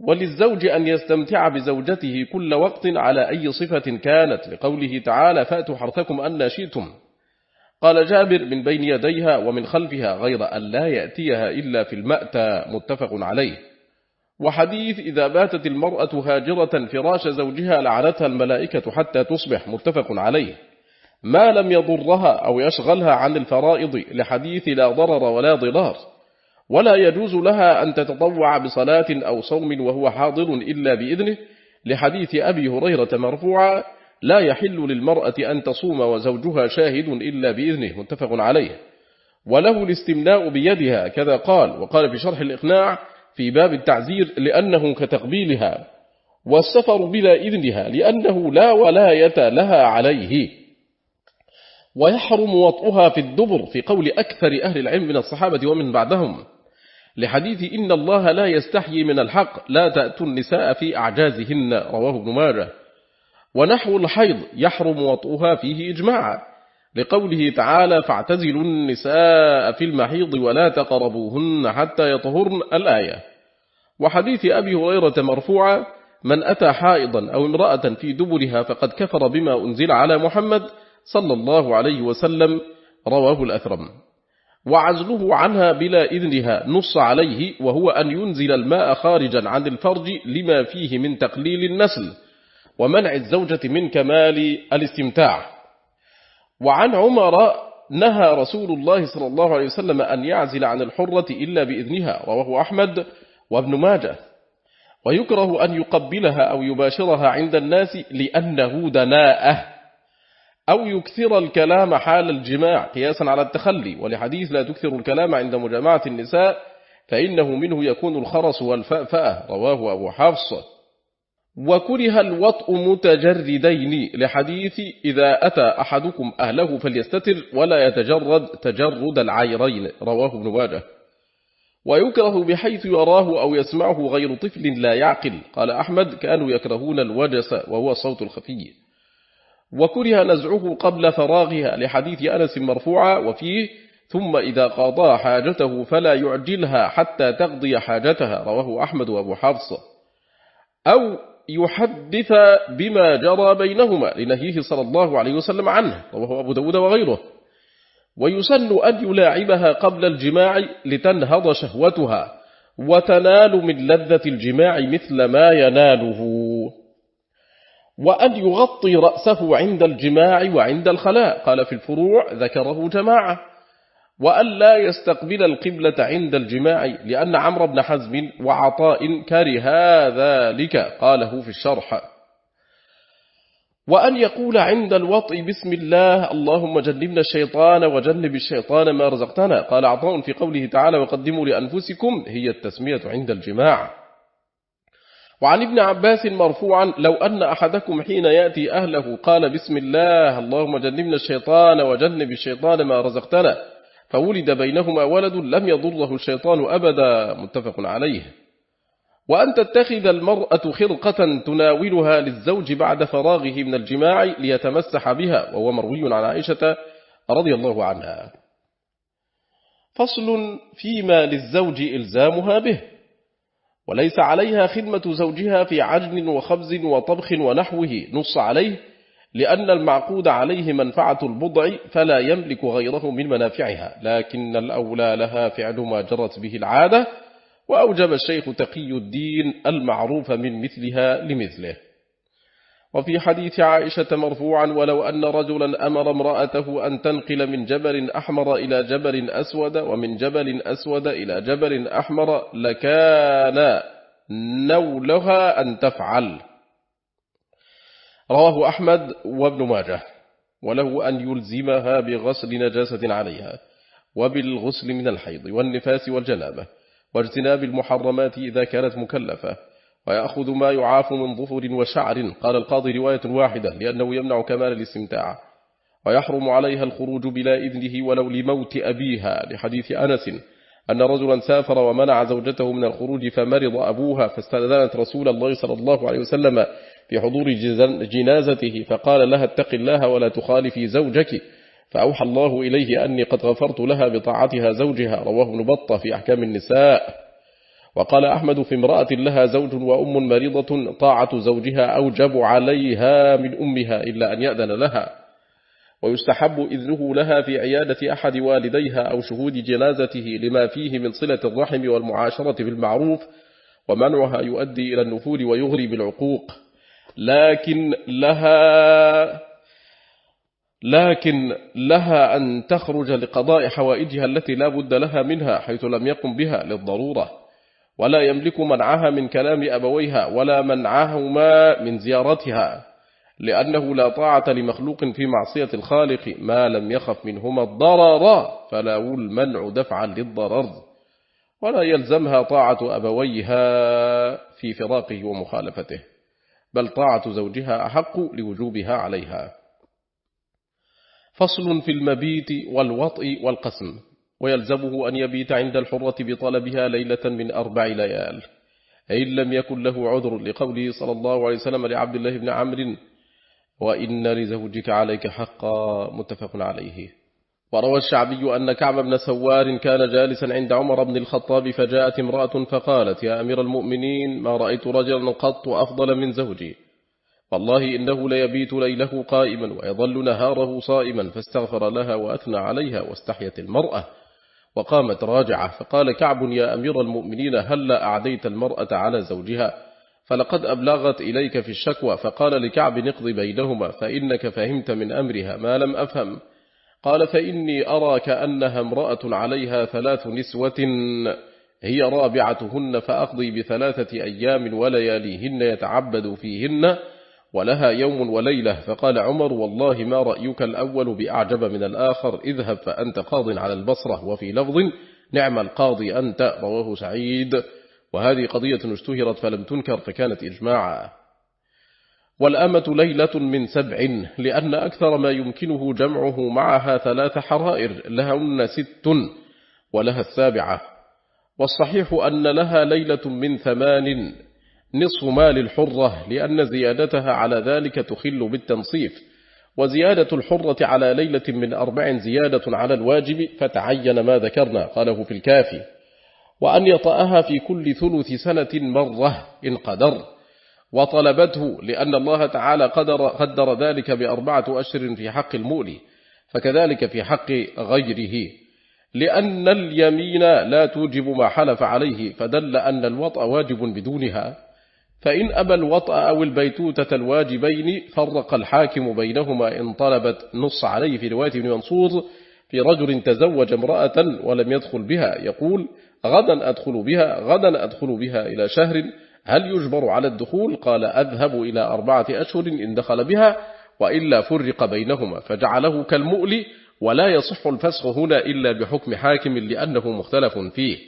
[SPEAKER 1] وللزوج أن يستمتع بزوجته كل وقت على أي صفة كانت لقوله تعالى فأتوا حرثكم أن شئتم. قال جابر من بين يديها ومن خلفها غير أن لا يأتيها إلا في المأتى. متفق عليه. وحديث إذا باتت المرأة هاجرة فراش زوجها لعنتها الملائكة حتى تصبح. متفق عليه. ما لم يضرها أو يشغلها عن الفرائض لحديث لا ضرر ولا ضرار. ولا يجوز لها أن تتطوع بصلاة أو صوم وهو حاضر إلا بإذنه. لحديث أبي هريرة مرفوعا لا يحل للمرأة أن تصوم وزوجها شاهد إلا بإذنه متفق عليه. وله الاستمناء بيدها كذا قال وقال في شرح الإقناع في باب التعزير لأنه كتقبيلها والسفر بلا إذنها لأنه لا ولاية لها عليه. ويحرم وطئها في الدبر في قول أكثر أهل العلم من الصحابة ومن بعدهم. لحديث إن الله لا يستحيي من الحق لا تأتوا النساء في أعجازهن رواه ابن ماجه. ونحو الحيض يحرم وطئها فيه إجماعا. لقوله تعالى فاعتزلوا النساء في المحيض ولا تقربوهن حتى يطهرن الآية. وحديث أبي هريرة مرفوعا من أتى حائضا أو امرأة في دبرها فقد كفر بما أنزل على محمد صلى الله عليه وسلم رواه الأثرم. وعزله عنها بلا إذنها نص عليه وهو أن ينزل الماء خارجا عن الفرج لما فيه من تقليل النسل ومنع الزوجة من كمال الاستمتاع. وعن عمر نهى رسول الله صلى الله عليه وسلم أن يعزل عن الحرة إلا بإذنها رواه أحمد وابن ماجه. ويكره أن يقبلها أو يباشرها عند الناس لأنه دناءه. أو يكثر الكلام حال الجماع قياسا على التخلي. ولحديث لا تكثر الكلام عند مجامعة النساء فإنه منه يكون الخرس والفأفأة. رواه أبو حفص. وكره الوطء متجردين. لحديث إذا أتى أحدكم أهله فليستتر ولا يتجرد تجرد العيرين. رواه ابن ماجه. ويكره بحيث يراه أو يسمعه غير طفل لا يعقل. قال أحمد كانوا يكرهون الوجس وهو الصوت الخفي. وكره نزعه قبل فراغها لحديث أنس مرفوعا وفيه ثم إذا قضى حاجته فلا يعجلها حتى تقضي حاجتها رواه أحمد وأبو حفص. أو يحدث بما جرى بينهما لنهيه صلى الله عليه وسلم عنه رواه أبو داود وغيره. ويسن أن يلاعبها قبل الجماع لتنهض شهوتها وتنال من لذة الجماع مثل ما يناله. وأن يغطي رأسه عند الجماع وعند الخلاء. قال في الفروع ذكره جماعة. وأن لا يستقبل القبلة عند الجماع لأن عمرو بن حزم وعطاء كره ذلك. قاله في الشرح. وأن يقول عند الوطء بسم الله اللهم جنبنا الشيطان وجنب الشيطان ما رزقتنا. قال عطاء في قوله تعالى وقدموا لأنفسكم هي التسمية عند الجماع. وعن ابن عباس مرفوعا لو أن أحدكم حين يأتي أهله قال بسم الله اللهم جنبنا الشيطان وجنب الشيطان ما رزقتنا فولد بينهما ولد لم يضره الشيطان أبدا متفق عليه. وأن تتخذ المرأة خرقة تناولها للزوج بعد فراغه من الجماع ليتمسح بها وهو مروي عن عائشة رضي الله عنها. فصل فيما للزوج إلزامها به. وليس عليها خدمة زوجها في عجن وخبز وطبخ ونحوه. نص عليه لأن المعقود عليه منفعة البضع فلا يملك غيره من منافعها. لكن الأولى لها فعل ما جرت به العادة وأوجب الشيخ تقي الدين المعروف من مثلها لمثله. وفي حديث عائشة مرفوعا ولو أن رجلا أمر امرأته أن تنقل من جبل أحمر إلى جبل أسود ومن جبل أسود إلى جبل أحمر لكان نولها أن تفعل. رواه أحمد وابن ماجه. وله أن يلزمها بغسل نجاسة عليها وبالغسل من الحيض والنفاس والجنابة واجتناب المحرمات إذا كانت مكلفة. ويأخذ ما يعاف من ظفر وشعر. قال القاضي رواية واحدة لأنه يمنع كمال الاستمتاع. ويحرم عليها الخروج بلا إذنه ولو لموت أبيها. لحديث أنس أن رجلا سافر ومنع زوجته من الخروج فمرض أبوها فاستأذنت رسول الله صلى الله عليه وسلم في حضور جنازته فقال لها اتق الله ولا تخالفي زوجك. فأوحى الله إليه أني قد غفرت لها بطاعتها زوجها. رواه ابن بطة في أحكام النساء. وقال أحمد في امرأة لها زوج وأم مريضة طاعة زوجها أوجب عليها من أمها إلا أن يأذن لها. ويستحب إذنه لها في عيادة أحد والديها أو شهود جنازته لما فيه من صلة الرحم والمعاشرة بالمعروف ومنعها يؤدي إلى النفور ويغري بالعقوق. لكن لها لكن لها أن تخرج لقضاء حوائجها التي لا بد لها منها حيث لم يقم بها للضرورة. ولا يملك منعها من كلام أبويها ولا منعهما من زيارتها لأنه لا طاعة لمخلوق في معصية الخالق ما لم يخف منهما الضرر فلا المنع دفعا للضرر. ولا يلزمها طاعة أبويها في فراقه ومخالفته بل طاعة زوجها أحق لوجوبها عليها. فصل في المبيت والوطء والقسم. ويلزمه أن يبيت عند الحرة بطلبها ليلة من أربع ليال. إن لم يكن له عذر لقوله صلى الله عليه وسلم لعبد الله بن عمرو وإن لزوجك عليك حقا متفق عليه. وروى الشعبي أن كعب بن سوار كان جالسا عند عمر بن الخطاب فجاءت امرأة فقالت يا أمير المؤمنين ما رأيت رجلا قط أفضل من زوجي. والله إنه ليبيت ليله قائما ويظل نهاره صائما فاستغفر لها وأثنى عليها واستحيت المرأة. وقامت راجعة فقال كعب يا أمير المؤمنين هل أعديت المرأة على زوجها؟ فلقد أبلغت إليك في الشكوى فقال لكعب نقضي بينهما فإنك فهمت من أمرها ما لم أفهم. قال فإني أرى كأنها امرأة عليها ثلاث نسوة هي رابعتهن فأقضي بثلاثة أيام ولياليهن يتعبد فيهن ولها يوم وليلة. فقال عمر والله ما رأيك الأول بأعجب من الآخر. اذهب فأنت قاض على البصرة وفي لفظ نعم القاضي أنت رواه سعيد. وهذه قضية اشتهرت فلم تنكر فكانت إجماعا. والأمة ليلة من سبع لأن أكثر ما يمكنه جمعه معها ثلاث حرائر لهن ست ولها السابعة. والصحيح أن لها ليلة من ثمان نصف مال الحرة لأن زيادتها على ذلك تخل بالتنصيف. وزيادة الحرة على ليلة من أربع زيادة على الواجب فتعين ما ذكرنا قاله في الكافي. وأن يطأها في كل ثلث سنة مرة إن قدر. وطلبته لأن الله تعالى قدر, قدر ذلك بأربعة أشهر في حق المؤلي فكذلك في حق غيره. لأن اليمين لا توجب ما حلف عليه فدل أن الوطأ واجب بدونها. فإن أبى الوطأ أو البيتوتة الواجبين فرق الحاكم بينهما إن طلبت نص عليه في رواية ابن منصور في رجل تزوج امرأة ولم يدخل بها يقول غدا أدخل بها غدا أدخل بها إلى شهر هل يجبر على الدخول قال أذهب إلى أربعة أشهر إن دخل بها وإلا فرق بينهما فجعله كالمؤل ولا يصح الفسخ هنا إلا بحكم حاكم لأنه مختلف فيه.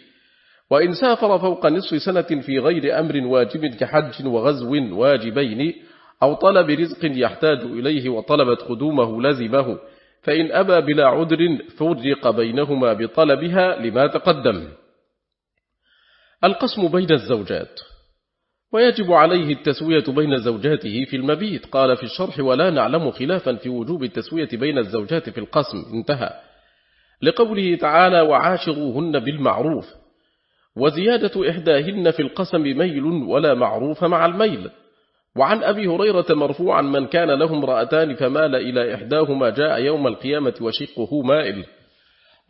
[SPEAKER 1] وإن سافر فوق نصف سنة في غير أمر واجب كحج وغزو واجبين أو طلب رزق يحتاج إليه وطلبت قدومه لزمه فإن أبى بلا عذر فرق بينهما بطلبها لما تقدم. القسم بين الزوجات. ويجب عليه التسوية بين زوجاته في المبيت. قال في الشرح ولا نعلم خلافا في وجوب التسوية بين الزوجات في القسم. انتهى. لقوله تعالى وعاشروهن بالمعروف. وزيادة إحداهن في القسم ميل ولا معروف مع الميل. وعن أبي هريرة مرفوعا من كان له امرأتان فمال إلى إحداهما جاء يوم القيامة وشقه مائل.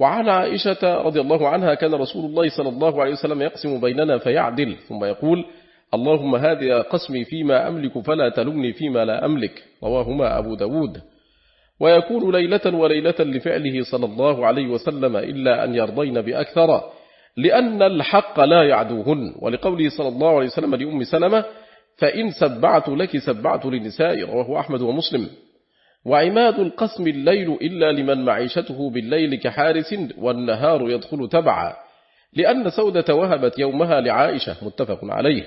[SPEAKER 1] وعن عائشة رضي الله عنها كان رسول الله صلى الله عليه وسلم يقسم بيننا فيعدل ثم يقول اللهم هذه قسمي فيما أملك فلا تلمني فيما لا أملك. رواهما أبو داود. ويكون ليلة وليلة لفعله صلى الله عليه وسلم إلا أن يرضين بأكثر. لأن الحق لا يعدوهن. ولقوله صلى الله عليه وسلم لأم سلمة فإن سبعت لك سبعت للنساء رواه أحمد ومسلم. وعماد القسم الليل إلا لمن معيشته بالليل كحارس والنهار يدخل تبعا. لأن سودة وهبت يومها لعائشة متفق عليه.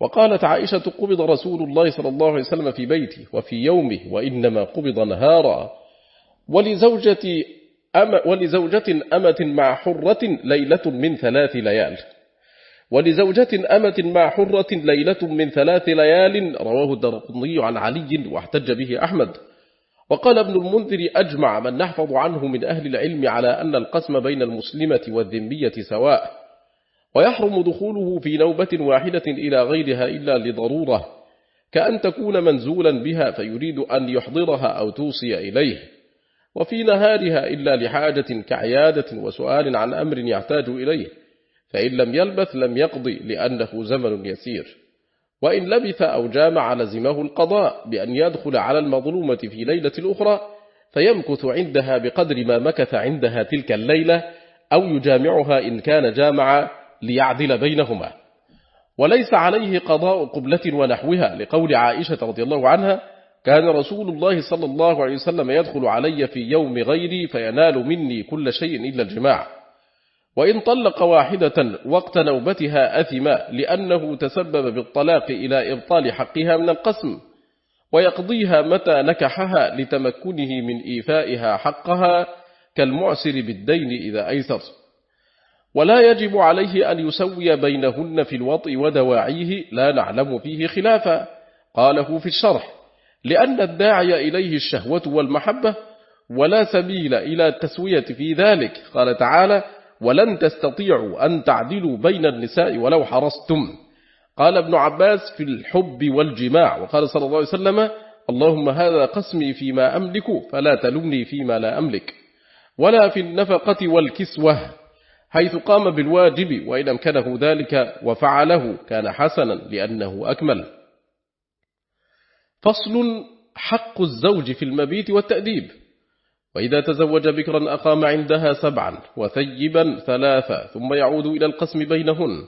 [SPEAKER 1] وقالت عائشة قبض رسول الله صلى الله عليه وسلم في بيته وفي يومه وإنما قبض نهارا. ولزوجة أم ولزوجة أمة مع حرة ليلة من ثلاث ليال. ولزوجة أمة مع حرة ليلة من ثلاث ليال رواه الدرقني عن علي واحتج به أحمد. وقال ابن المنذر أجمع من نحفظ عنه من أهل العلم على أن القسم بين المسلمة والذمية سواء. ويحرم دخوله في نوبة واحدة إلى غيرها إلا لضرورة كأن تكون منزولا بها فيريد أن يحضرها أو توصي إليه. وفي نهارها إلا لحاجة كعيادة وسؤال عن أمر يحتاج إليه فإن لم يلبث لم يقضي لأنه زمن يسير. وإن لبث أو جامع لزمه القضاء بأن يدخل على المظلومة في ليلة الأخرى فيمكث عندها بقدر ما مكث عندها تلك الليلة أو يجامعها إن كان جامع ليعدل بينهما. وليس عليه قضاء قبلة ونحوها لقول عائشة رضي الله عنها كان رسول الله صلى الله عليه وسلم يدخل علي في يوم غيري فينال مني كل شيء إلا الجماع. وإن طلق واحدة وقت نوبتها أثم لأنه تسبب بالطلاق إلى إبطال حقها من القسم ويقضيها متى نكحها لتمكنه من إيفائها حقها كالمعسر بالدين إذا أيسر. ولا يجب عليه أن يسوي بينهن في الوطء ودواعيه لا نعلم فيه خلافا قاله في الشرح. لأن الداعي إليه الشهوة والمحبة ولا سبيل إلى التسوية في ذلك. قال تعالى ولن تستطيعوا أن تعدلوا بين النساء ولو حرصتم. قال ابن عباس في الحب والجماع. وقال صلى الله عليه وسلم اللهم هذا قسمي فيما أملك فلا تلمني فيما لا أملك. ولا في النفقة والكسوة. حيث قام بالواجب وإن أمكنه ذلك وفعله كان حسنا لأنه أكمل. فصل حق الزوج في المبيت والتأديب. وإذا تزوج بكرا أقام عندها سبعا وثيبا ثلاثا ثم يعود إلى القسم بينهن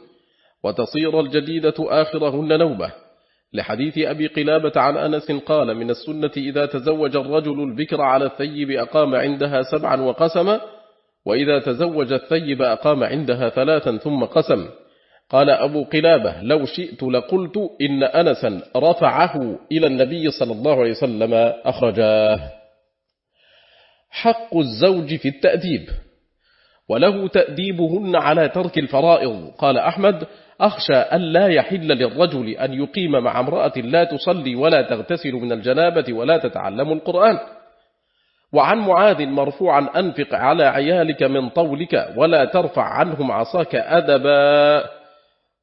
[SPEAKER 1] وتصير الجديدة آخرهن نوبة. لحديث أبي قلابة عن أنس قال من السنة إذا تزوج الرجل البكر على الثيب أقام عندها سبعا وقسم وإذا تزوج الثيب أقام عندها ثلاثا ثم قسم. قال أبو قلابة لو شئت لقلت إن أنسا رفعه إلى النبي صلى الله عليه وسلم أخرجاه. حق الزوج في التأديب وله تأديبهن على ترك الفرائض. قال أحمد أخشى أن لا يحل للرجل أن يقيم مع امرأة لا تصلي ولا تغتسل من الجنابة ولا تتعلم القرآن. وعن معاذ مرفوعا أنفق على عيالك من طولك ولا ترفع عنهم عصاك أدبا.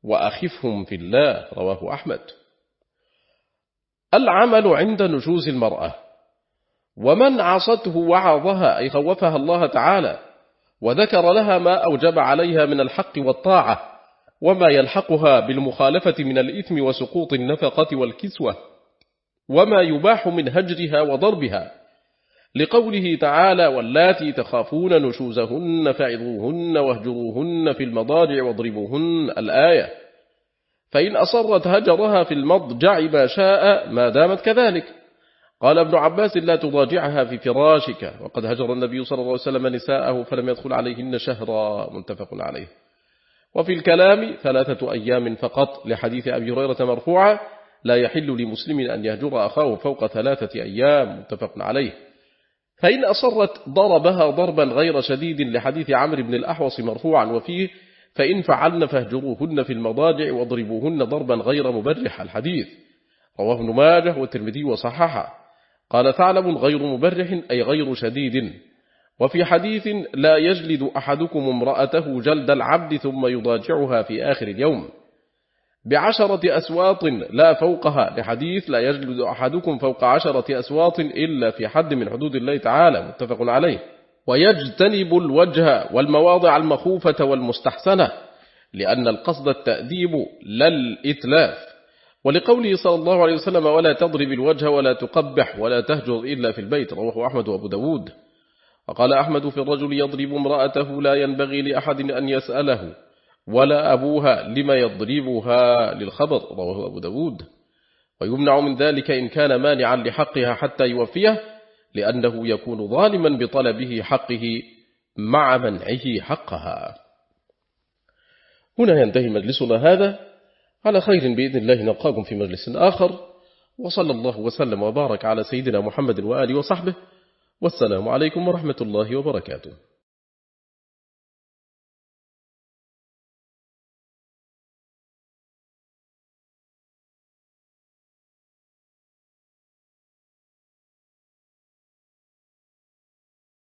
[SPEAKER 1] وأخفهم في الله رواه أحمد. العمل عند نشوز المرأة. ومن عصته وعظها أي خوفها الله تعالى وذكر لها ما أوجب عليها من الحق والطاعة وما يلحقها بالمخالفة من الإثم وسقوط النفقة والكسوة وما يباح من هجرها وضربها. لقوله تعالى واللاتي تخافون نشوزهن فعظوهن واهجروهن في المضاجع واضربوهن الآية. فإن أصرت هجرها في المضجع ما شاء ما دامت كذلك. قال ابن عباس لا تضاجعها في فراشك. وقد هجر النبي صلى الله عليه وسلم نساءه فلم يدخل عليهن شهرا. متفق عليه. وفي الكلام ثلاثة أيام فقط لحديث أبي هريرة مرفوعة لا يحل لمسلم أن يهجر أخاه فوق ثلاثة أيام. متفق عليه. فإن أصرت ضربها ضربا غير شديد لحديث عمرو بن الأحوص مرفوعا وفيه فإن فعلن فاهجروهن في المضاجع واضربوهن ضربا غير مبرح الحديث. رواه ابن ماجه والترمذي وصححه. قال ثعلب غير مبرح أي غير شديد. وفي حديث لا يجلد أحدكم امرأته جلد العبد ثم يضاجعها في آخر اليوم. بعشرة أسواط لا فوقها. لحديث لا يجلد أحدكم فوق عشرة أسواط إلا في حد من حدود الله تعالى. متفق عليه. ويجتنب الوجه والمواضع المخوفة والمستحسنة لأن القصد التأديب لا الإتلاف. ولقوله صلى الله عليه وسلم ولا تضرب الوجه ولا تقبح ولا تهجر إلا في البيت. رواه أحمد وأبو داود. وقال أحمد في الرجل يضرب امرأته لا ينبغي لأحد أن يسأله. ولا أبوها لما يضربها للخبر رواه أبو داود. ويمنع من ذلك إن كان مانعا لحقها حتى يوفيه لأنه يكون ظالما بطلبه حقه مع منعه حقها. هنا ينتهي مجلسنا هذا. على خير بإذن الله نلقاكم في مجلس آخر. وصلى الله وسلم وبارك على سيدنا محمد وآله وصحبه. والسلام عليكم ورحمة الله وبركاته.